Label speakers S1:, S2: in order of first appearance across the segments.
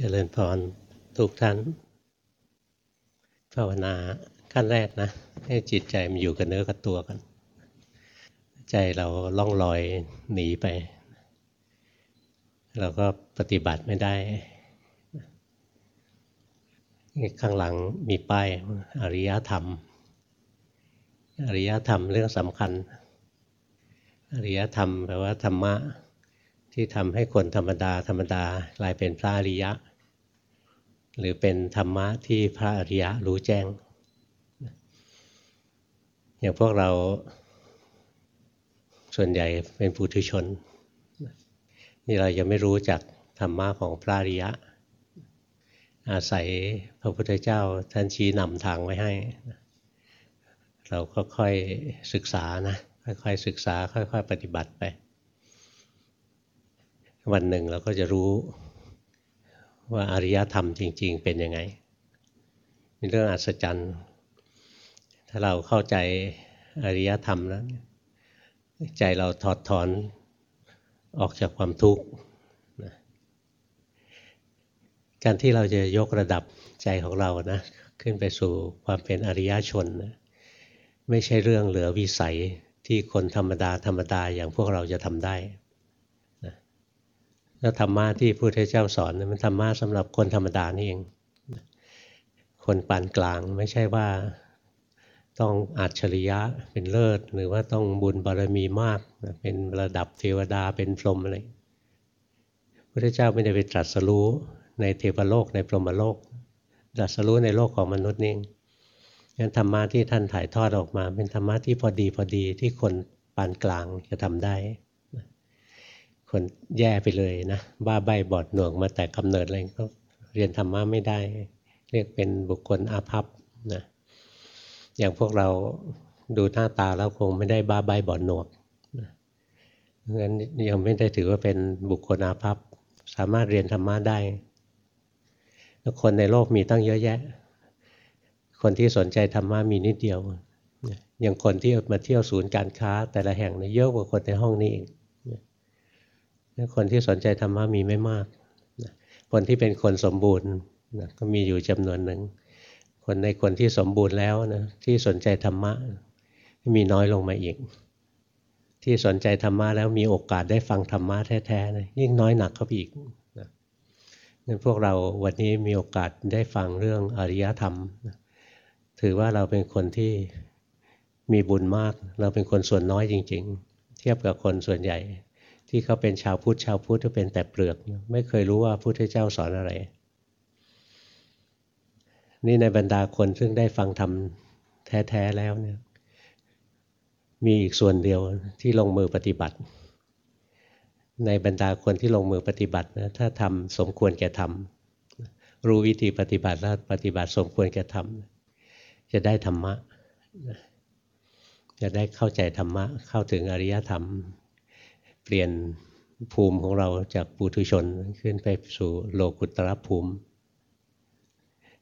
S1: เจริญพรทุกท่านภาวนาขั้นแรกนะ ให้จิตใจมันอยู่กับเนื้อกับตัวกัน ใจเราล่องลอยหนีไป เราก็ปฏิบัติไม่ได้ ข้างหลังมีป้ายอริยธรรม อริยธรรมเรื่องสำคัญ อริยธรรมแปลว่าธรรมะที่ทำให้คนธรรมดา ธรรมดากลายเป็นพระอริยะ หรือเป็นธรรมะที่พระอริยะรู้แจ้ง อย่างพวกเราส่วนใหญ่เป็นปุถุชน นี่เรายังไม่รู้จักธรรมะของพระอริยะ อาศัยพระพุทธเจ้าท่านชี้นำทางไว้ให้ เราก็ค่อยศึกษานะ ค่อยๆศึกษา ค่อยๆปฏิบัติไป วันหนึ่งเราก็จะรู้ ว่าอริยธรรมจริง ๆ เป็นยังไงเป็นเรื่องอัศจรรย์ ถ้าเราเข้าใจอริยธรรมแล้วใจเราถอดถอนออกจากความทุกข์การที่เราจะยกระดับใจของเรานะขึ้นไปสู่ความเป็นอริยชนนะไม่ใช่เรื่องเหลือวิสัยที่คนธรรมดาธรรมดาอย่างพวกเราจะทำได้ แล้วธรรมะที่พระพุทธเจ้าสอนมันธรรมะสำหรับคนธรรมดานี่เอง คนปานกลางไม่ใช่ว่าต้องอัจฉริยะเป็นเลิศ หรือว่าต้องบุญบารมีมากเป็นระดับเทวดาเป็นพรหมอะไรพระพุทธเจ้าไม่ได้ไปตรัสรู้ในเทวโลกในพรหมโลกตรัสรู้ในโลกของมนุษย์นี่งั้นธรรมะที่ท่านถ่ายทอดออกมา เป็นธรรมะที่พอดีพอดีที่คนปานกลางจะทำได้ คนแย่ไปเลยนะบ้าใบบอดหน่วงมาแต่กำเนิดอะไรก็เรียนธรรมะไม่ได้ เรียกเป็นบุคคลอาภัพนะอย่างพวกเราดูหน้าตาแล้วคงไม่ได้บ้าใบบอดหนวกนะงั้นยังไม่ได้ถือว่าเป็นบุคคลอาภัพสามารถเรียนธรรมะได้แล้วคนในโลกมีตั้งเยอะแยะ คนที่สนใจธรรมะมีนิดเดียว อย่างคนที่มาเที่ยวศูนย์การค้าแต่ละแห่งเนี่ยเยอะกว่าคนในห้องนี้เอง คนที่สนใจธรรมะมีไม่มาก คนที่เป็นคนสมบูรณ์ก็มีอยู่จำนวนหนึ่ง คนในคนที่สมบูรณ์แล้วนะที่สนใจธรรมะมีน้อยลงมาอีก ที่สนใจธรรมะแล้วมีโอกาสได้ฟังธรรมะแท้ๆนะยิ่งน้อยหนักเข้าไปอีกนั่นพวกเราวันนี้มีโอกาสได้ฟังเรื่องอริยธรรม ถือว่าเราเป็นคนที่มีบุญมาก เราเป็นคนส่วนน้อยจริง ๆ เทียบกับคนส่วนใหญ่ ที่เขาเป็นชาวพุทธชาวพุทธก็เป็นแต่เปลือก ไม่เคยรู้ว่าพุทธเจ้าสอนอะไร นี่ในบรรดาคนซึ่งได้ฟังธรรมแท้ๆแล้วเนี่ยมีอีกส่วนเดียวที่ลงมือปฏิบัติ ในบรรดาคนที่ลงมือปฏิบัตินะถ้าทำสมควรแก่ทำรู้วิธีปฏิบัติแล้วปฏิบัติสมควรแก่ทำจะได้ธรรมะจะได้เข้าใจธรรมะเข้าถึงอริยธรรม เปลี่ยนภูมิของเราจากปุถุชนขึ้นไปสู่โลกุตรภูมิ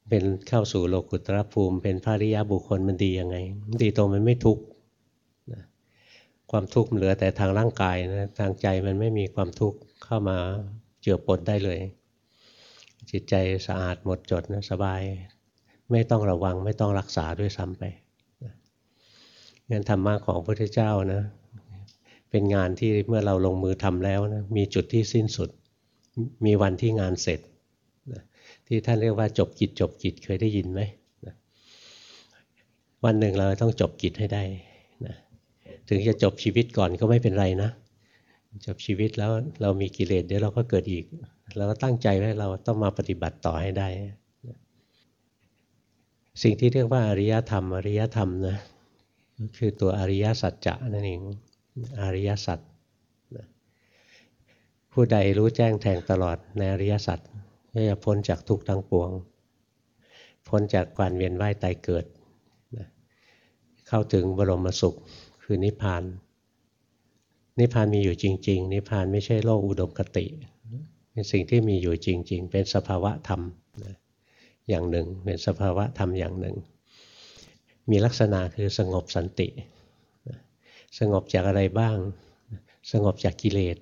S1: เป็นเข้าสู่โลกุตรภูมิ เป็นพระริยาบุคคลมันดียังไง ดีตรงมันไม่ทุกข์ความทุกข์เหลือแต่ทางร่างกายนะทางใจมันไม่มีความทุกข์เข้ามาเจือปนได้เลย จิตใจสะอาดหมดจดนะสบาย ไม่ต้องระวังไม่ต้องรักษาด้วยซ้ำไปงั้นธรรมะของพระพุทธเจ้านะ เป็นงานที่เมื่อเราลงมือทำแล้วนะมีจุดที่สิ้นสุด มีวันที่งานเสร็จนะที่ท่านเรียกว่าจบกิจจบกิจเคยได้ยินไหมนะวันหนึ่งเราต้องจบกิจให้ได้นะถึงจะจบชีวิตก่อนก็ไม่เป็นไรนะ จบชีวิตแล้วเรามีกิเลสเดี๋ยวเราก็เกิดอีก เราก็ตั้งใจไว้เราต้องมาปฏิบัติต่อให้ได้ สิ่งที่เรียกว่าอริยธรรมอริยธรรมนะก็คือตัวอริยสัจจะนั่นเอง อริยสัจผู้ใดรู้แจ้งแทงตลอดในอริยสัจก็จะพ้นจากทุกข์ทั้งปวง พ้นจากการเวียนว่ายตายเกิด เข้าถึงบรมสุขคือนิพพาน นิพพานมีอยู่จริง ๆ นิพพานไม่ใช่โลกอุดมคติ เป็นสิ่งที่มีอยู่จริง ๆ เป็นสภาวะธรรมอย่างหนึ่ง เป็นสภาวะธรรมอย่างหนึ่ง มีลักษณะคือสงบสันติ สงบจากอะไรบ้าง สงบจากกิเลส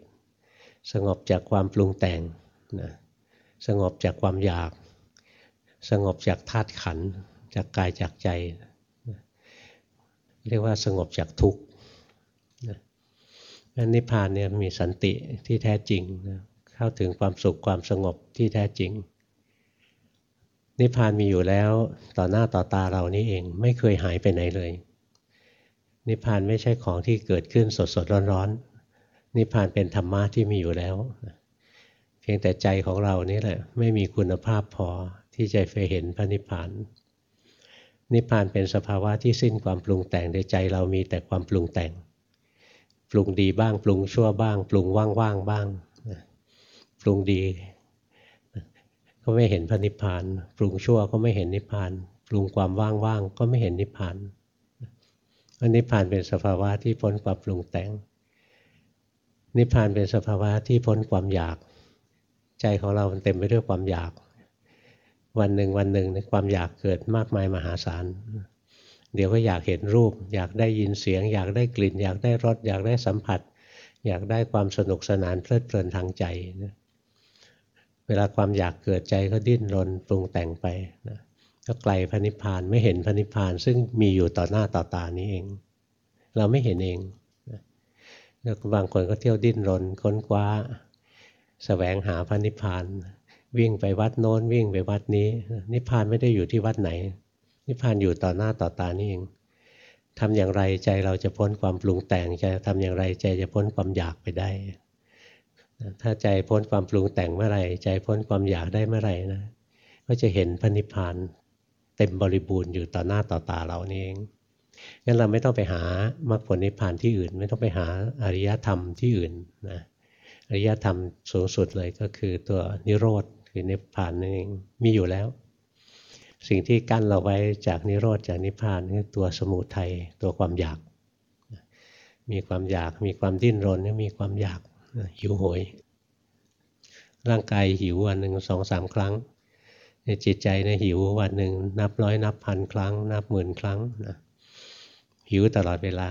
S1: สงบจากความปรุงแต่งนะสงบจากความอยาก สงบจากธาตุขัน จากกายจากใจ เรียกว่าสงบจากทุกข์นั้นนิพพานเนี่ยมีสันติที่แท้จริงเข้าถึงความสุขความสงบที่แท้จริง นิพพานมีอยู่แล้วต่อหน้าต่อตาเรานี่เองไม่เคยหายไปไหนเลย นิพพานไม่ใช่ของที่เกิดขึ้นสดสดร้อนร้อนนิพพานเป็นธรรมะที่มีอยู่แล้ว เพียงแต่ใจของเรานี่แหละ ไม่มีคุณภาพพอที่จะไปเห็นพระนิพพาน นิพพานเป็นสภาวะที่สิ้นความปรุงแต่งในใจเรามีแต่ความปรุงแต่ง ปรุงดีบ้าง ปรุงชั่วบ้าง ปรุงว่างๆบ้าง ปรุงดี ก็ไม่เห็นพระนิพพาน ปรุงชั่วก็ไม่เห็นนิพพาน ปรุงความว่างๆก็ไม่เห็นนิพพาน อันนิพพานเป็นสภาวะที่พ้นความปรุงแต่งนิพพานเป็นสภาวะที่พ้นความอยาก ใจของเรามันเต็มไปด้วยความอยาก วันหนึ่งวันหนึ่งในความอยากเกิดมากมายมหาศาล เดี๋ยวก็อยากเห็นรูป อยากได้ยินเสียง อยากได้กลิ่น อยากได้รสอยากได้สัมผัส อยากได้ความสนุกสนานเพลิดเพลินทางใจนะเวลาความอยากเกิดใจก็ดิ้นรนปรุงแต่งไปนะ ก็ไกลพระนิพพานไม่เห็นพระนิพพานซึ่งมีอยู่ต่อหน้าต่อตานี้เอง เราไม่เห็นเองแล้วบางคนก็เที่ยวดิ้นรนค้นคว้าสแสวงหาพระนิพพาน วิ่งไปวัดโน้นวิ่งไปวัดนี้ นิพพานไม่ได้อยู่ที่วัดไหน นิพพานอยู่ต่อหน้าต่อตานี่เองทำอย่างไรใจเราจะพ้นความปรุงแต่งจะทำอย่างไรใจจะพ้นความอยากไปได้ ถ้าใจพ้นความปรุงแต่งเมื่อไหร่ใจพ้นความอยากได้เมื่อไหร่นะก็จะเห็นพระนิพพาน เต็มบริบูรณ์อยู่ต่อหน้าต่อตาเรานี่เองงั้นเราไม่ต้องไปหามรรคผลนิพพานที่อื่น ไม่ต้องไปหาอริยธรรมที่อื่นนะอริยธรรมสูงสุดเลยก็คือตัวนิโรธคือนิพพานนั่นเองมีอยู่แล้ว สิ่งที่กั้นเราไว้จากนิโรธจากนิพพานคือตัวสมุทัยตัวความอยาก มีความอยากมีความดิ้นรนมีความอยากหิวโหย ร่างกายหิววันหนึ่งสองสามครั้ง จิตใจในหิววันหนึ่งนับร้อยนับพันครั้ง นับหมื่นครั้งนะหิวตลอดเวลา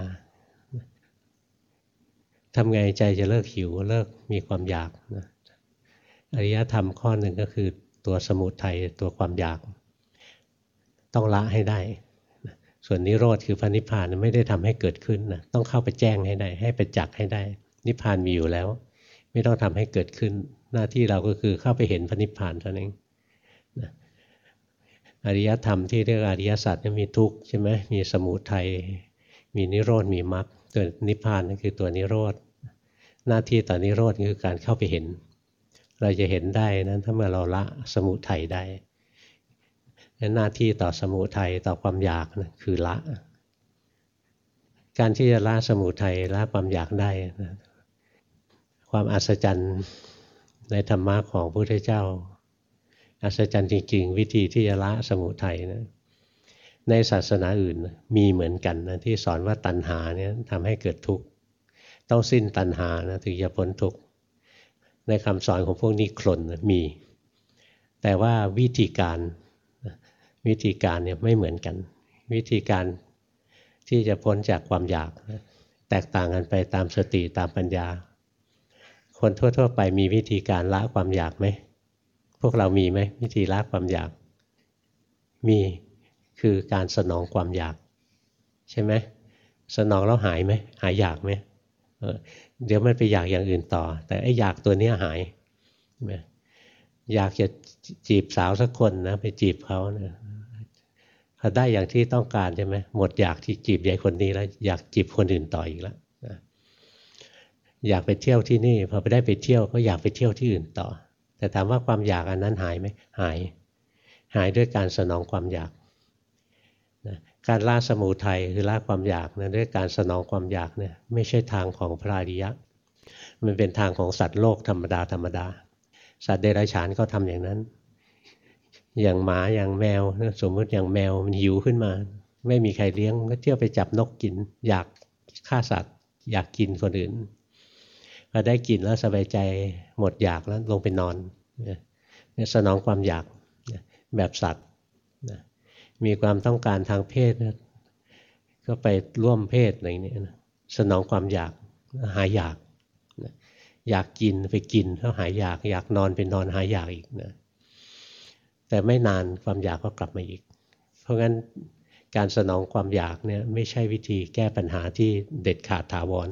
S1: ทำไงใจจะเลิกหิวเลิกมีความอยากนะอริยธรรมข้อหนึ่งก็คือตัวสมุทัยตัวความอยาก ต้องละให้ได้ ส่วนนิโรธคือพระนิพพานไม่ได้ทำให้เกิดขึ้นนะต้องเข้าไปแจ้งให้ได้ ให้ไปจักให้ได้ นิพพานมีอยู่แล้ว ไม่ต้องทำให้เกิดขึ้น หน้าที่เราก็คือเข้าไปเห็นพระนิพพานเท่านั้น อริยธรรมที่เรียกอริยสัจมีทุกข์ใช่ไหมมีสมุทัยมีนิโรธมีมรรคตัวนิพพานคือตัวนิโรธหน้าที่ต่อนิโรธคือการเข้าไปเห็น เราจะเห็นได้นั้นถ้าเมื่อเราละสมุทัยได้หน้าที่ต่อสมุทัยต่อความอยากนะคือละ การที่จะละสมุทัยละความอยากได้นะความอัศจรรย์ในธรรมะของพระพุทธเจ้า อัศจรรย์จริง ๆ วิธีที่จะละสมุทัยนะในศาสนาอื่นมีเหมือนกันนะที่สอนว่าตัณหาเนี่ยทำให้เกิดทุกข์ต้องสิ้นตัณหานะถึงจะพ้นทุกข์ในคำสอนของพวกนี้คลนมี แต่ว่าวิธีการวิธีการเนี่ยไม่เหมือนกัน วิธีการที่จะพ้นจากความอยาก แตกต่างกันไปตามสติตามปัญญา คนทั่ว ๆ ไปมีวิธีการละความอยากไหม พวกเรามีไหมวิธีละความอยาก มีคือการสนองความอยาก ใช่ไหมสนองแล้วหายไหมหายอยากไหมเเดี๋ยวมันไปอยากอย่างอื่นต่อ แต่ไอ้อยากตัวนี้หายอยากจะจีบสาวสักคนนะไปจีบเขานะพอได้อย่างที่ต้องการใช่ไหมหมดอยากที่จีบใหญ่คนนี้แล้วอยากจีบคนอื่นต่ออีกแล้วอยากไปเที่ยวที่นี่พอไปได้ไปเที่ยวก็อยากไปเที่ยวที่อื่นต่อ แต่ถามว่าความอยากอันนั้นหายไหมหาย หายด้วยการสนองความอยากนะการล่าสมุทัยคือล่าความอยากนะด้วยการสนองความอยากเนี่ยไม่ใช่ทางของพระอริยะ มันเป็นทางของสัตว์โลกธรรมดาธรรมดา สัตว์เดรัจฉานก็ทำอย่างนั้น อย่างหมาอย่างแมวสมมติอย่างแมวมันหิวขึ้นมา ไม่มีใครเลี้ยงก็เที่ยวไปจับนกกิน อยากฆ่าสัตว์ อยากกินคนอื่น พอได้กินแล้วสบายใจหมดอยากแล้วลงไปนอนเนี่ยสนองความอยากแบบสัตว์มีความต้องการทางเพศก็ไปร่วมเพศอะไรนี้สนองความอยากหายอยาก อยากกินไปกินแล้วหายอยาก อยากนอนไปนอนหายอยากอีกนะแต่ไม่นานความอยากก็กลับมาอีก เพราะงั้นการสนองความอยากเนี่ยไม่ใช่วิธีแก้ปัญหาที่เด็ดขาดถาวร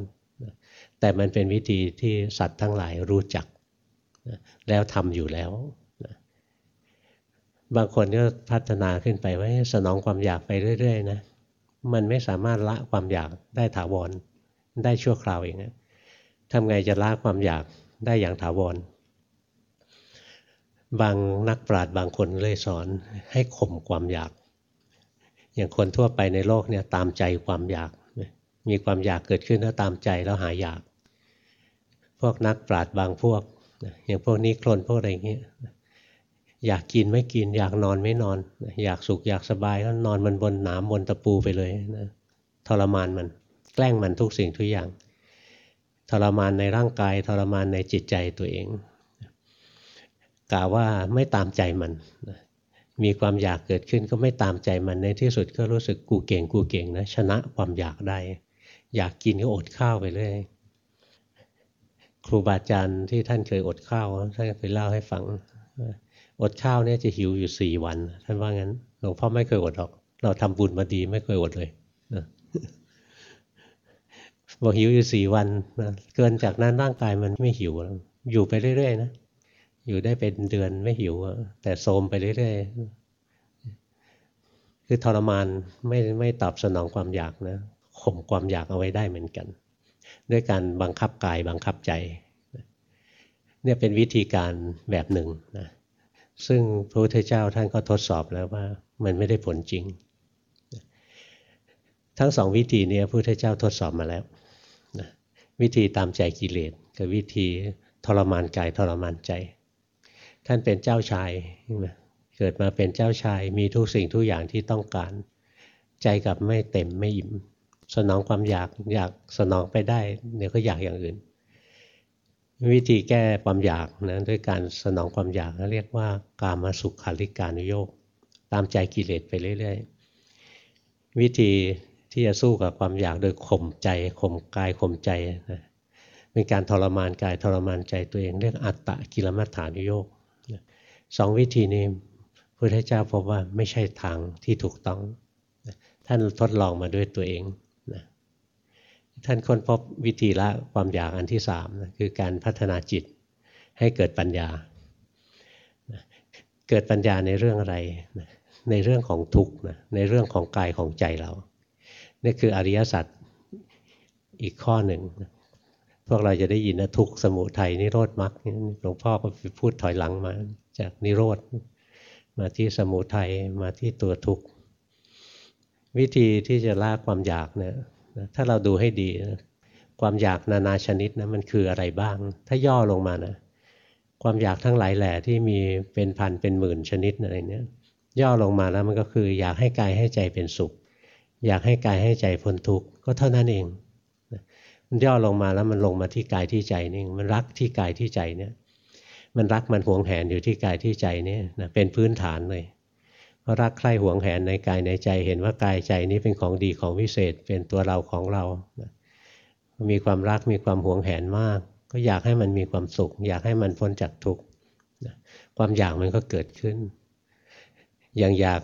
S1: แต่มันเป็นวิธีที่สัตว์ทั้งหลายรู้จักแล้วทำอยู่แล้วบางคนก็พัฒนาขึ้นไปว่าสนองความอยากไปเรื่อยๆนะมันไม่สามารถละความอยากได้ถาวรได้ชั่วคราวเองนะทำไงจะละความอยากได้อย่างถาวรบางนักปราชญ์บางคนเลยสอนให้ข่มความอยาก อย่างคนทั่วไปในโลกเนี่ยตามใจความอยาก มีความอยากเกิดขึ้นแล้วตามใจแล้วหายอยาก พวกนักปราชญ์บางพวกอย่างพวกนี้โคลนพวกอะไรเงี้ยอยากกินไม่กิน อยากนอนไม่นอน อยากสุขอยากสบายก็นอนมันบนหนามบนตะปูไปเลยนะทรมานมัน แกล้งมันทุกสิ่งทุกอย่าง ทรมานในร่างกายทรมานในจิตใจตัวเองกล่าวว่าไม่ตามใจมันมีความอยากเกิดขึ้นก็ไม่ตามใจมันในที่สุดก็รู้สึกกูเก่งกูเก่งนะชนะความอยากได้ อยากกินก็อดข้าวไปเลย ครูบาอาจารย์ที่ท่านเคยอดข้าวท่านเคยเล่าให้ฟังอดข้าวเนี่ยจะหิวอยู่สี่วัน ท่านว่างั้นหลวงพ่อไม่เคยอดหรอก เราทำบุญมาดีไม่เคยอดเลยบอกหิวอยู่สี่วันนะเกินจากนั้นร่างกายมันไม่หิว อยู่ไปเรื่อยๆนะอยู่ได้เป็นเดือนไม่หิวแต่โทมไปเรื่อยๆคือทรมานไม่ไม่ตอบสนองความอยากนะข่มความอยากเอาไว้ได้เหมือนกัน ด้วยการบังคับกายบังคับใจเนี่ยเป็นวิธีการแบบหนึ่งนะซึ่งพระพุทธเจ้าท่านก็ทดสอบแล้วว่ามันไม่ได้ผลจริง ทั้งสองวิธีนี้พระพุทธเจ้าทดสอบมาแล้วนะวิธีตามใจกิเลสกับวิธีทรมานกายทรมานใจ ท่านเป็นเจ้าชายเกิดมาเป็นเจ้าชายมีทุกสิ่งทุกอย่างที่ต้องการ ใจกับไม่เต็มไม่อิ่ม สนองความอยากอยากสนองไปได้เดี๋ยวก็อยากอย่างอื่น วิธีแก้ความอยากนะด้วยการสนองความอยากเรียกว่ากามาสุขขาริการุโยกตามใจกิเลสไปเรื่อย ๆ วิธีที่จะสู้กับความอยากโดยข่มใจข่มกายข่มใจนะเป็นการทรมานกายทรมานใจตัวเองเรียกอัตตะกิลมัฏฐานุโยกสองวิธีนี้พระพุทธเจ้าพบว่าไม่ใช่ทางที่ถูกต้อง ท่านทดลองมาด้วยตัวเอง ท่านค้นพบวิธีละความอยากอันที่สามคือการพัฒนาจิตให้เกิดปัญญา เกิดปัญญาในเรื่องอะไร ในเรื่องของทุกข์นะในเรื่องของกายของใจเรา นี่คืออริยสัจอีกข้อหนึ่ง พวกเราจะได้ยินนะทุกข์สมุทัยนิโรธมรรคหลวงพ่อก็พูดถอยหลังมาจากนิโรธ มาที่สมุทัยมาที่ตัวทุกข์วิธีที่จะละความอยากเนี่ย ถ้าเราดูให้ดี ความอยากนานาชนิดนะมันคืออะไรบ้าง ถ้าย่อลงมานะ ความอยากทั้งหลายแหล่ที่มีเป็นพันเป็นหมื่นชนิดอะไรเนี้ยย่อลงมาแล้วมันก็คือ อยากให้กายให้ใจเป็นสุข อยากให้กายให้ใจพ้นทุกข์ก็เท่านั้นเองมันย่อลงมาแล้วมันลงมาที่กายที่ใจนี่มันรักที่กายที่ใจเนี่ยมันรักมันหวงแหนอยู่ที่กายที่ใจนี่นะเป็นพื้นฐานเลย เพราะรักใคร่หวงแหนในกายในใจ เห็นว่ากายใจนี้เป็นของดีของวิเศษ เป็นตัวเราของเรา มีความรักมีความหวงแหนมาก ก็อยากให้มันมีความสุข อยากให้มันพ้นจากทุกข์ความอยากมันก็เกิดขึ้น อย่างอยาก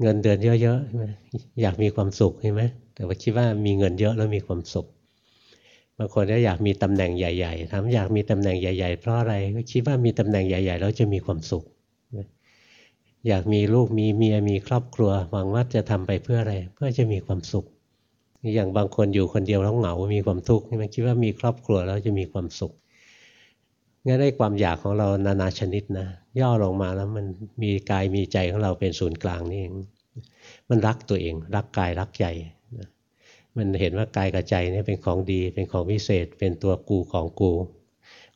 S1: เงินเดือนเยอะๆอยากมีความสุขใช่ไหมแต่ว่าคิดว่ามีเงินเยอะแล้วมีความสุขบางคนก็อยากมีตำแหน่งใหญ่ ๆถามอยากมีตำแหน่งใหญ่ ๆ เพราะอะไรก็คิดว่ามีตำแหน่งใหญ่ ๆ แล้วจะมีความสุข อยากมีลูกมีเมียมีครอบครัว หวังว่าจะทำไปเพื่ออะไร เพื่อจะมีความสุข อย่างบางคนอยู่คนเดียวแล้วเหงา มีความทุกข์มันคิดว่ามีครอบครัวแล้วจะมีความสุขงั้นได้ความอยากของเรานานาชนิดนะ ย่อลงมาแล้วมันมีกายมีใจของเราเป็นศูนย์กลางนี่เอง มันรักตัวเอง รักกายรักใจมันเห็นว่ากายกับใจนี่เป็นของดี เป็นของวิเศษ เป็นตัวกูของกู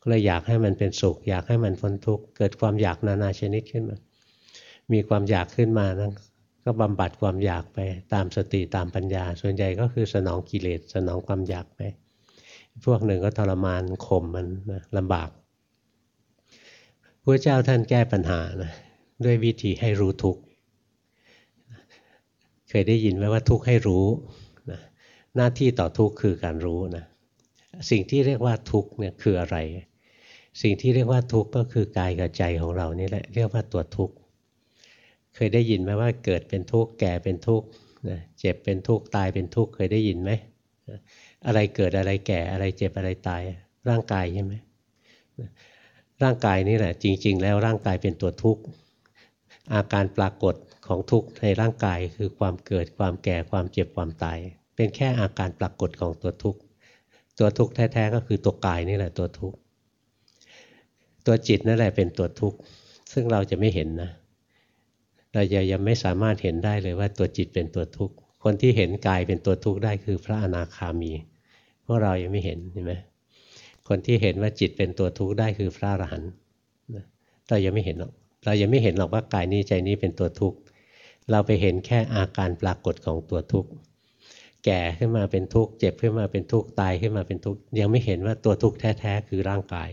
S1: ก็เลยอยากให้มันเป็นสุข อยากให้มันพ้นทุกข์ เกิดความอยากนานาชนิดขึ้นมา มีความอยากขึ้นมานะก็บำบัดความอยากไปตามสติตามปัญญา ส่วนใหญ่ก็คือสนองกิเลสสนองความอยากไป พวกหนึ่งก็ทรมานข่มมันนะลำบากพระเจ้าท่านแก้ปัญหานะด้วยวิธีให้รู้ทุกข์เคยได้ยินไหมว่าทุกข์ให้รู้นะหน้าที่ต่อทุกข์คือการรู้นะสิ่งที่เรียกว่าทุกข์เนี่ยคืออะไร สิ่งที่เรียกว่าทุกข์ก็คือกายกับใจของเรานี่แหละเรียกว่าตัวทุกข์ เคยได้ยินไหมว่าเกิดเป็นทุกข์แก่เป็นทุกข์เจ็บเป็นทุกข์ตายเป็นทุกข์เคยได้ยินไหมอะไรเกิดอะไรแก่อะไรเจ็บอะไรตายร่างกายใช่ไหมร่างกายนี่แหละ จริง ๆ แล้วร่างกายเป็นตัวทุกข์อาการปรากฏของทุกข์ในร่างกายคือความเกิดความแก่ความเจ็บความตาย เป็นแค่อาการปรากฏของตัวทุกข์ตัวทุกข์แท้ๆก็คือตัวกายนี่แหละตัวทุกข์ตัวจิตนั่นแหละเป็นตัวทุกข์ซึ่งเราจะไม่เห็นนะ เราจะยังไม่สามารถเห็นได้เลยว่าตัวจิตเป็นตัวทุกข์ คนที่เห็นกายเป็นตัวทุกข์ได้คือพระอนาคามี พวกเรายังไม่เห็นเห็นไหมคนที่เห็นว่าจิตเป็นตัวทุกข์ได้คือพระอรหันต์เรายังไม่เห็นหรอก เรายังไม่เห็นหรอกว่ากายนี้ใจนี้เป็นตัวทุกข์ เราไปเห็นแค่อาการปรากฏของตัวทุกข์ แก่ขึ้นมาเป็นทุกข์ เจ็บขึ้นมาเป็นทุกข์ ตายขึ้นมาเป็นทุกข์ ยังไม่เห็นว่าตัวทุกข์แท้ๆคือร่างกาย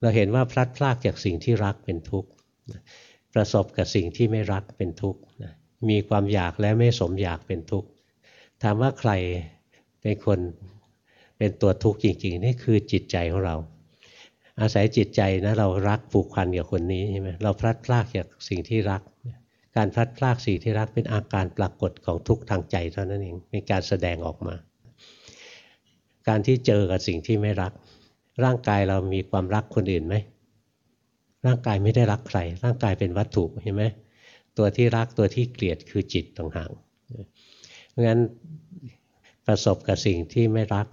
S1: เราเห็นว่าพลัดพรากจากสิ่งที่รักเป็นทุกข์ ประสบกับสิ่งที่ไม่รักเป็นทุกข์มีความอยากและไม่สมอยากเป็นทุกข์ถามว่าใครเป็นคนเป็นตัวทุกข์จริงๆ นี่คือจิตใจของเรา อาศัยจิตใจนะเรารักผูกพันกับคนนี้ใช่ไหมเราพลัดพรากจากสิ่งที่รัก การพลัดพรากสิ่งที่รักเป็นอาการปรากฏของทุกข์ทางใจเท่านั้นเองเป็นการแสดงออกมา การที่เจอกับสิ่งที่ไม่รัก ร่างกายเรามีความรักคนอื่นไหม ร่างกายไม่ได้รักใคร ร่างกายเป็นวัตถุเห็นไหมตัวที่รักตัวที่เกลียดคือจิตต่างหากเพราะงั้นประสบกับสิ่งที่ไม่รัก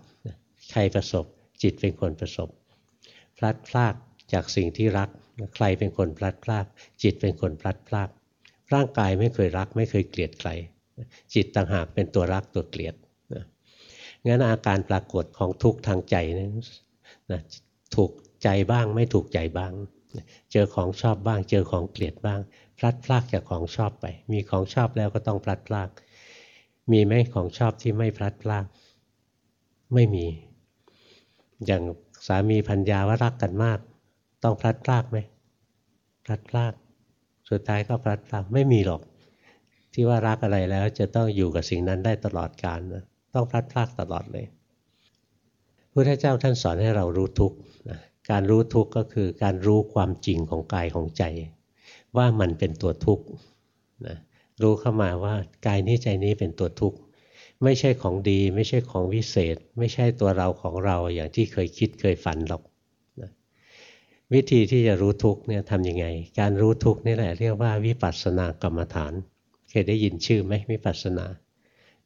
S1: ใครประสบจิตเป็นคนประสบ พลัดพรากจากสิ่งที่รักใครเป็นคนพลัดพราก จิตเป็นคนพลัดพราก ร่างกายไม่เคยรัก ไม่เคยเกลียดใคร จิตต่างหากเป็นตัวรักตัวเกลียดงั้นอาการปรากฏของทุกข์ทางใจนะนถูกใจบ้างไม่ถูกใจบ้าง เจอของชอบบ้าง เจอของเกลียดบ้าง พลัดพรากจากของชอบไป มีของชอบแล้วก็ต้องพลัดพราก มีไหมของชอบที่ไม่พลัดพราก ไม่มี อย่างสามีพัญญาว่ารักกันมาก ต้องพลัดพรากไหมพลัดพราก สุดท้ายก็พลัดพรากไม่มีหรอก ที่ว่ารักอะไรแล้วจะต้องอยู่กับสิ่งนั้นได้ตลอดกาลนะต้องพลัดพรากตลอดเลยพระพุทธเจ้าท่านสอนให้เรารู้ทุกข์นะ การรู้ทุกข์ก็คือการรู้ความจริงของกายของใจ ว่ามันเป็นตัวทุกข์นะรู้เข้ามาว่ากายนี้ใจนี้เป็นตัวทุกข์ไม่ใช่ของดี ไม่ใช่ของวิเศษ ไม่ใช่ตัวเราของเราอย่างที่เคยคิดเคยฝันหรอกนะวิธีที่จะรู้ทุกข์เนี่ยทำยังไง การรู้ทุกข์นี่แหละเรียกว่าวิปัสสนากรรมฐาน เคยได้ยินชื่อไหมวิปัสสนา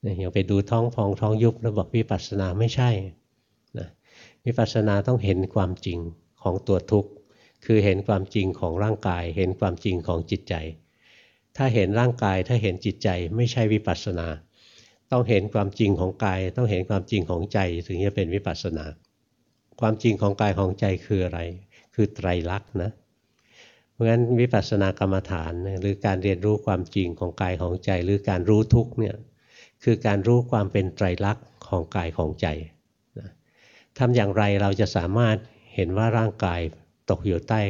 S1: อย่างไปดูท้องพองท้องยุบแล้วบอกวิปัสสนาไม่ใช่ วิปัสสนาต้องเห็นความจริงของตัวทุกข์ คือเห็นความจริงของร่างกาย เห็นความจริงของจิตใจ ถ้าเห็นร่างกายถ้าเห็นจิตใจไม่ใช่วิปัสสนา ต้องเห็นความจริงของกาย ต้องเห็นความจริงของใจถึงจะเป็นวิปัสสนา ความจริงของกายของใจคืออะไร คือไตรลักษณ์นะเพราะฉะนั้นวิปัสสนากรรมฐานหรือการเรียนรู้ความจริงของกายของใจ หรือการรู้ทุกเนี่ยคือการรู้ความเป็นไตรลักษณ์ของกายของใจ ทำอย่างไรเราจะสามารถเห็นว่าร่างกายตกอยู่ใต้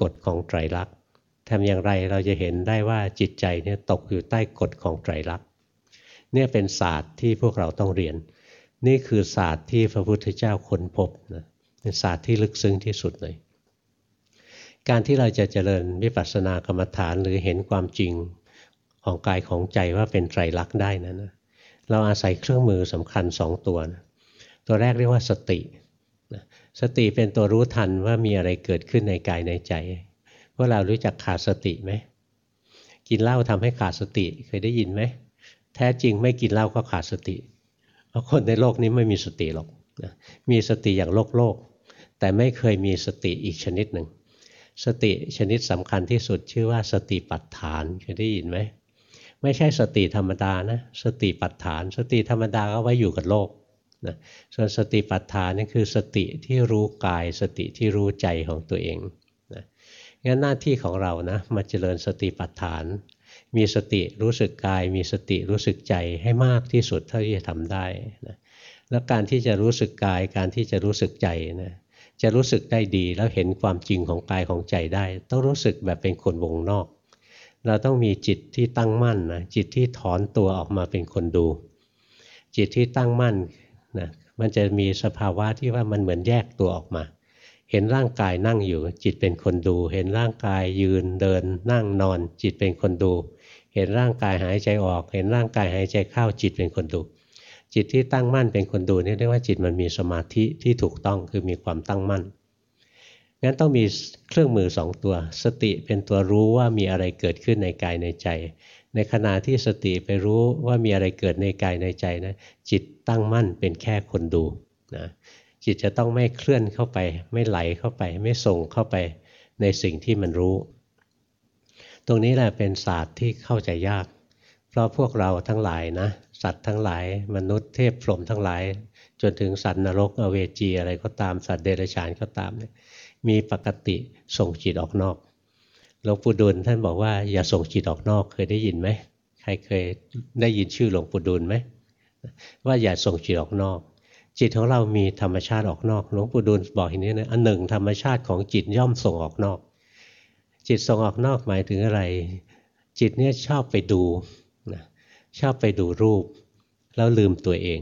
S1: กฎของไตรลักษณ์ทำอย่างไรเราจะเห็นได้ว่าจิตใจเนี่ยตกอยู่ใต้กฎของไตรลักษณ์เนี่ยเป็นศาสตร์ที่พวกเราต้องเรียน นี่คือศาสตร์ที่พระพุทธเจ้าค้นพบนะเป็นศาสตร์ที่ลึกซึ้งที่สุดเลย การที่เราจะเจริญวิปัสสนากรรมฐานหรือเห็นความจริงของกายของใจว่าเป็นไตรลักษณ์ได้นะนะเราอาศัยเครื่องมือสำคัญสองตัวนะ ตัวแรกเรียกว่าสติ สติเป็นตัวรู้ทันว่ามีอะไรเกิดขึ้นในกายในใจพวกเรารู้จักขาดสติไหมกินเหล้าทำให้ขาดสติเคยได้ยินไหมแท้จริงไม่กินเหล้าก็ขาดสติ เพราะคนในโลกนี้ไม่มีสติหรอกมีสติอย่างโลกโลก แต่ไม่เคยมีสติอีกชนิดหนึ่งสติชนิดสำคัญที่สุดชื่อว่าสติปัฏฐานเคยได้ยินไหมไม่ใช่สติธรรมดานะสติปัฏฐาน สติธรรมดาก็ไว้อยู่กับโลก นะส่วนสติปัฏฐานนี่คือสติที่รู้กาย สติที่รู้ใจของตัวเองนะงั้นหน้าที่ของเรานะมาเจริญสติปัฏฐาน มีสติรู้สึกกาย มีสติรู้สึกใจให้มากที่สุดเท่าที่จะทำได้นะแล้วการที่จะรู้สึกกายการที่จะรู้สึกใจนะจะรู้สึกได้ดีแล้วเห็นความจริงของกายของใจได้ ต้องรู้สึกแบบเป็นคนวงนอก เราต้องมีจิตที่ตั้งมั่นนะจิตที่ถอนตัวออกมาเป็นคนดู จิตที่ตั้งมั่น นะมันจะมีสภาวะที่ว่ามันเหมือนแยกตัวออกมา เห็นร่างกายนั่งอยู่ จิตเป็นคนดู เห็นร่างกายยืนเดิน นั่งนอน จิตเป็นคนดู เห็นร่างกายหายใจออก เห็นร่างกายหายใจเข้าจิตเป็นคนดู จิตที่ตั้งมั่นเป็นคนดูนี่เรียกว่าจิตมันมีสมาธิที่ถูกต้องคือมีความตั้งมั่นงั้นต้องมีเครื่องมือสองตัว สติเป็นตัวรู้ว่ามีอะไรเกิดขึ้นในกายในใจ ในขณะที่สติไปรู้ว่ามีอะไรเกิดในกายในใจนะจิตตั้งมั่นเป็นแค่คนดูนะจิตจะต้องไม่เคลื่อนเข้าไป ไม่ไหลเข้าไป ไม่ส่งเข้าไปในสิ่งที่มันรู้ ตรงนี้แหละเป็นศาสตร์ที่เข้าใจยาก เพราะพวกเราทั้งหลายนะสัตว์ทั้งหลาย มนุษย์เทพพรหมทั้งหลาย จนถึงสัตว์นรกอเวจีอะไรก็ตามสัตว์เดรัจฉานก็ตามเนี่ยมีปกติส่งจิตออกนอก หลวงปู่ดูลท่านบอกว่าอย่าส่งจิตออกนอกเคยได้ยินไหมใครเคยได้ยินชื่อหลวงปู่ดูลไหมว่าอย่าส่งจิตออกนอก จิตของเรามีธรรมชาติออกนอกหลวงปู่ดูลบอกอย่างนี้นะอันหนึ่งธรรมชาติของจิตย่อมส่งออกนอก จิตส่งออกนอกหมายถึงอะไร จิตเนี่ยชอบไปดูนะชอบไปดูรูป แล้วลืมตัวเอง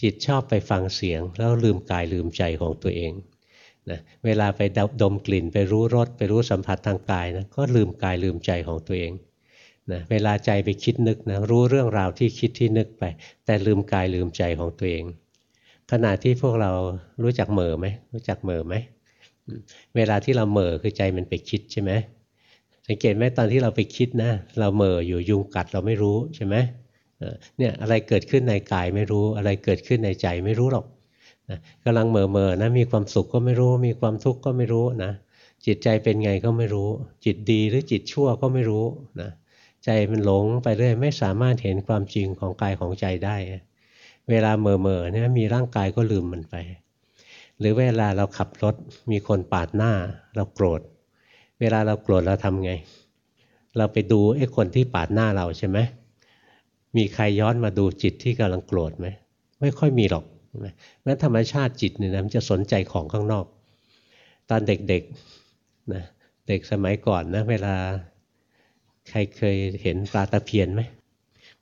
S1: จิตชอบไปฟังเสียง แล้วลืมกายลืมใจของตัวเอง นะเวลาไปดมกลิ่นไปรู้รสไปรู้สัมผัสทางกายนะก็ลืมกายลืมใจของตัวเองนะเวลาใจไปคิดนึกนะรู้เรื่องราวที่คิดที่นึกไป แต่ลืมกายลืมใจของตัวเอง ขณะที่พวกเรารู้จักเหม่อไหมรู้จักเหม่อไหมเวลาที่เราเหม่อคือใจมันไปคิดใช่ไหมสังเกตไหมตอนที่เราไปคิดนะ เราเหม่ออยู่ยุงกัดเราไม่รู้ใช่ไหมเนี่ยอะไรเกิดขึ้นในกายไม่รู้อะไรเกิดขึ้นในใจไม่รู้หรอก นะกำลังเมื่อเมอนะมีความสุขก็ไม่รู้ มีความทุกข์ก็ไม่รู้นะจิตใจเป็นไงก็ไม่รู้ จิตดีหรือจิตชั่วก็ไม่รู้นะใจมันหลงไปเรื่อยไม่สามารถเห็นความจริงของกายของใจได้ เวลาเมื่อเม่อเนี่ยมีร่างกายก็ลืมมันไป หรือเวลาเราขับรถมีคนปาดหน้าเราโกรธ เวลาเราโกรธเราทำไง เราไปดูไอ้คนที่ปาดหน้าเราใช่ไหมมีใครย้อนมาดูจิตที่กำลังโกรธไหมไม่ค่อยมีหรอก นั้นธรรมชาติจิตเนี่ยนะมันจะสนใจของข้างนอก ตอนเด็กๆนะเด็กสมัยก่อนนะเวลาใครเคยเห็นปลาตะเพียนไหม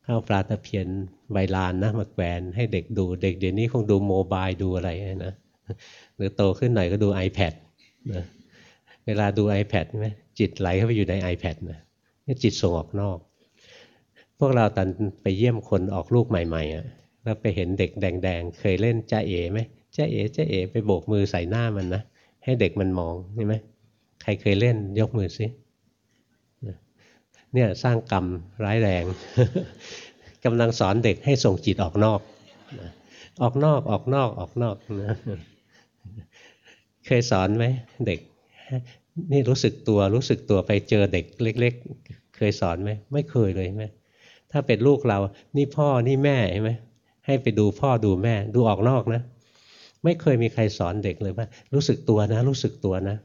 S1: เข้าปลาตะเพียนใบลานนะมาแกวนให้เด็กดูเด็กเดี๋ยวนี้คงดูโมบายดูอะไรนะหรือโตขึ้นหน่อยก็ดู iPad นะเวลาดู iPad ใช่ไหมจิตไหลเข้าไปอยู่ใน iPad นะจิตส่งออกนอก พวกเราตอนไปเยี่ยมคนออกลูกใหม่ๆอะ เราไปเห็นเด็กแดง ๆ เคยเล่นจ้าเอ๋ไหมจ้าเอ๋จ้าเอ๋ไปโบกมือใส่หน้ามันนะให้เด็กมันมองใช่ไหมใครเคยเล่นยกมือสิเนี่ยสร้างกรรมร้ายแรงกำลังสอนเด็กให้ส่งจิตออกนอก ออกนอกออกนอกออกนอกนะเคยสอนไหมเด็ก นี่รู้สึกตัวรู้สึกตัวไปเจอเด็กเล็ก ๆ เคยสอนไหมไม่เคยเลยไหมถ้าเป็นลูกเรา นี่พ่อนี่แม่ใช่ไหม ให้ไปดูพ่อดูแม่ ดูออกนอกนะ ไม่เคยมีใครสอนเด็กเลยว่า รู้สึกตัวนะ รู้สึกตัวนะ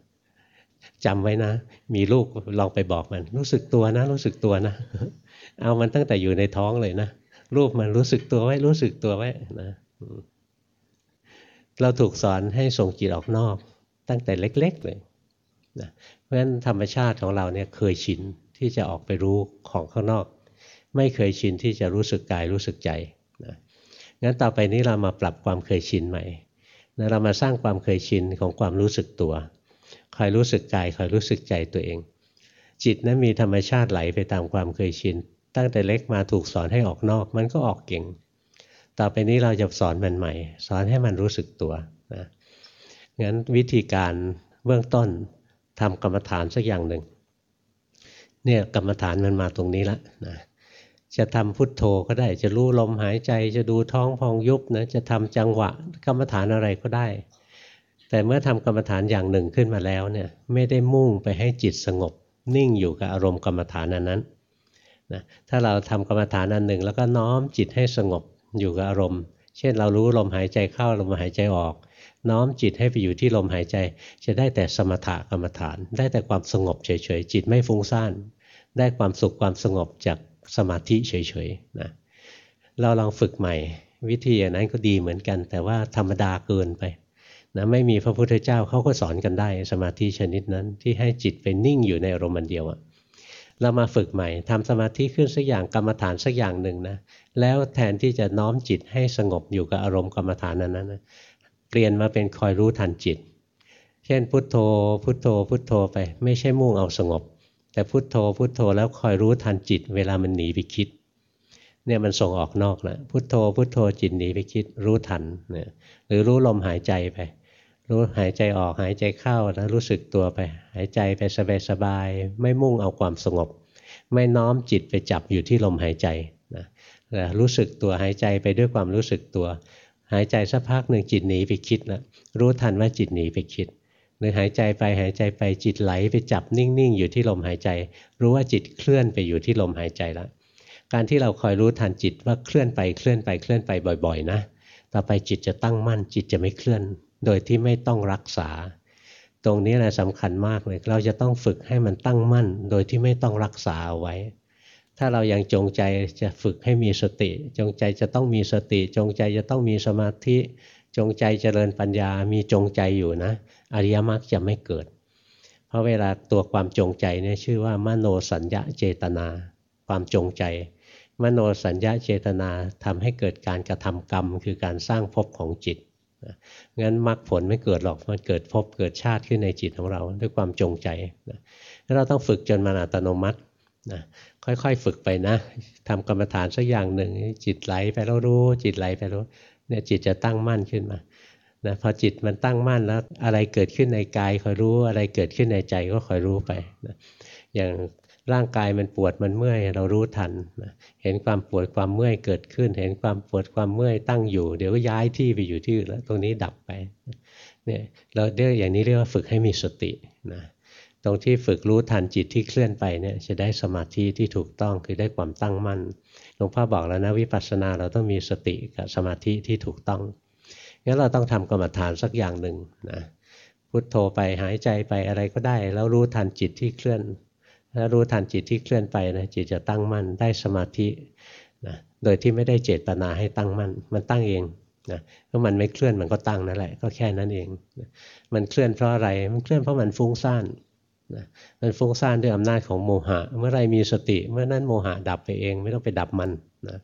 S1: จำไว้นะ มีลูกลองไปบอกมัน รู้สึกตัวนะ รู้สึกตัวนะ เอามันตั้งแต่อยู่ในท้องเลยนะรูปมันรู้สึกตัวไว้ รู้สึกตัวไว้นะเราถูกสอนให้ส่งจิตออกนอก ตั้งแต่เล็ก ๆ เลยนะเพราะฉะนั้นธรรมชาติของเราเนี่ยเคยชินที่จะออกไปรู้ของข้างนอก ไม่เคยชินที่จะรู้สึกกายรู้สึกใจ งั้นต่อไปนี้เรามาปรับความเคยชินใหม่นะเรามาสร้างความเคยชินของความรู้สึกตัว คอยรู้สึกกายคอยรู้สึกใจตัวเอง จิตนะั้นมีธรรมชาติไหลไปตามความเคยชิน ตั้งแต่เล็กมาถูกสอนให้ออกนอก มันก็ออกเก่ง ต่อไปนี้เราจะสอนมันใหม่ สอนให้มันรู้สึกตัวนะงั้นวิธีการเบื้องต้นทำกรรมฐานสักอย่างหนึ่งเนี่ยกรรมฐานมันมาตรงนี้ละนะ จะทำพุทโธก็ได้ จะรู้ลมหายใจ จะดูท้องพองยุบนะ จะทำจังหวะกรรมฐานอะไรก็ได้ แต่เมื่อทำกรรมฐานอย่างหนึ่งขึ้นมาแล้วเนี่ยไม่ได้มุ่งไปให้จิตสงบ นิ่งอยู่กับอารมณ์กรรมฐานอันนั้นนะถ้าเราทำกรรมฐานอันหนึ่ง แล้วก็น้อมจิตให้สงบอยู่กับอารมณ์ เช่นเรารู้ลมหายใจเข้าลมหายใจออก น้อมจิตให้ไปอยู่ที่ลมหายใจ จะได้แต่สมถะกรรมฐาน ได้แต่ความสงบเฉยๆจิตไม่ฟุ้งซ่านได้ความสุขความสงบจาก สมาธิเฉยๆนะเราลองฝึกใหม่ วิธีอย่างนั้นก็ดีเหมือนกัน แต่ว่าธรรมดาเกินไปนะไม่มีพระพุทธเจ้าเขาก็สอนกันได้สมาธิชนิดนั้นที่ให้จิตไปนิ่งอยู่ในอารมณ์เดียวอะเรามาฝึกใหม่ทำสมาธิขึ้นสักอย่างกรรมฐานสักอย่างหนึ่งนะแล้วแทนที่จะน้อมจิตให้สงบอยู่กับอารมณ์กรรมฐานนั้นนะเปลี่ยนมาเป็นคอยรู้ทันจิต เช่นพุทโธ พุทโธ พุทโธไป ไม่ใช่มุ่งเอาสงบ แต่พุทโธพุทโธแล้วคอยรู้ทันจิต เวลามันหนีไปคิดเนี่ยมันส่งออกนอกแล้วพุทโธพุทโธจิตหนีไปคิดรู้ทันเนี่ยหรือรู้ลมหายใจไป รู้หายใจออกหายใจเข้าแล้วรู้สึกตัวไป หายใจไปสบายๆไม่มุ่งเอาความสงบ ไม่น้อมจิตไปจับอยู่ที่ลมหายใจนะรู้สึกตัวหายใจไปด้วยความรู้สึกตัว หายใจสักพักหนึ่งจิตหนีไปคิดแล้วรู้ทันว่าจิตหนีไปคิด หรือหายใจไปหายใจไปจิตไหลไปจับนิ่งๆ อยู่ที่ลมหายใจ รู้ว่าจิตเคลื่อนไปอยู่ที่ลมหายใจแล้วการที่เราคอยรู้ทันจิตว่าเคลื่อนไปเคลื่อนไปเคลื่อนไปบ่อยๆ นะ ต่อไปจิตจะตั้งมั่นจิตจะไม่เคลื่อน โดยที่ไม่ต้องรักษา ตรงนี้แหละสำคัญมากเลย เราจะต้องฝึกให้มันตั้งมั่น โดยที่ไม่ต้องรักษาเอาไว้ ถ้าเรายังจงใจจะฝึกให้มีสติ จงใจจะต้องมีสติ จงใจจะต้องมีสมาธิ จงใจเจริญปัญญามีจงใจอยู่นะ อริยมรรคจะไม่เกิด เพราะเวลาตัวความจงใจเนี่ยชื่อว่ามโนสัญญาเจตนา ความจงใจ มโนสัญญาเจตนาทำให้เกิดการกระทำกรรม คือการสร้างภพของจิตงั้นมรรคผลไม่เกิดหรอกมันเกิดภพเกิดชาติขึ้นในจิตของเราด้วยความจงใจนะแล้วเราต้องฝึกจนมันอัตโนมัตินะค่อยๆฝึกไปนะทำกรรมฐานสักอย่างหนึ่งจิตไหลไปแล้วรู้ จิตไหลไปรู้วเนี่ยจิตจะตั้งมั่นขึ้นมา นะพอจิตมันตั้งมั่นแล้วอะไรเกิดขึ้นในกายคอยรู้อะไรเกิดขึ้นในใจก็คอยรู้ไปนะอย่างร่างกายมันปวดมันเมื่อยเรารู้ทันนะเห็นความปวดความเมื่อยเกิดขึ้น เห็นความปวดความเมื่อยตั้งอยู่ เดี๋ยวก็ย้ายที่ไปอยู่ที่อื่นแล้วตรงนี้ดับไปเนี่ยเราเรียกอย่างนี้เรียกว่าฝึกให้มีสตินะตรงที่ฝึกรู้ทันจิตที่เคลื่อนไปเนี่ยจะได้สมาธิที่ถูกต้องคือได้ความตั้งมั่นหลวงพ่อบอกแล้วนะวิปัสสนาเราต้องมีสติกับสมาธิที่ถูกต้อง งั้นเราต้องทำกรรมฐานสักอย่างหนึ่งนะพุทโธไปหายใจไปอะไรก็ได้ แล้วรู้ทันจิตที่เคลื่อนถ้ารู้ทันจิตที่เคลื่อนไปนะจิตจะตั้งมั่นได้สมาธินะโดยที่ไม่ได้เจตนาให้ตั้งมั่น มันตั้งเองนะถ้ามันไม่เคลื่อนมันก็ตั้งนั่นแหละ ก็แค่นั้นเองนะมันเคลื่อนเพราะอะไรมันเคลื่อนเพราะมันฟุ้งซ่านนะมันฟุ้งซ่านด้วยอำนาจของโมหะ เมื่อไรมีสติเมื่อนั้นโมหะดับไปเอง ไม่ต้องไปดับมันนะ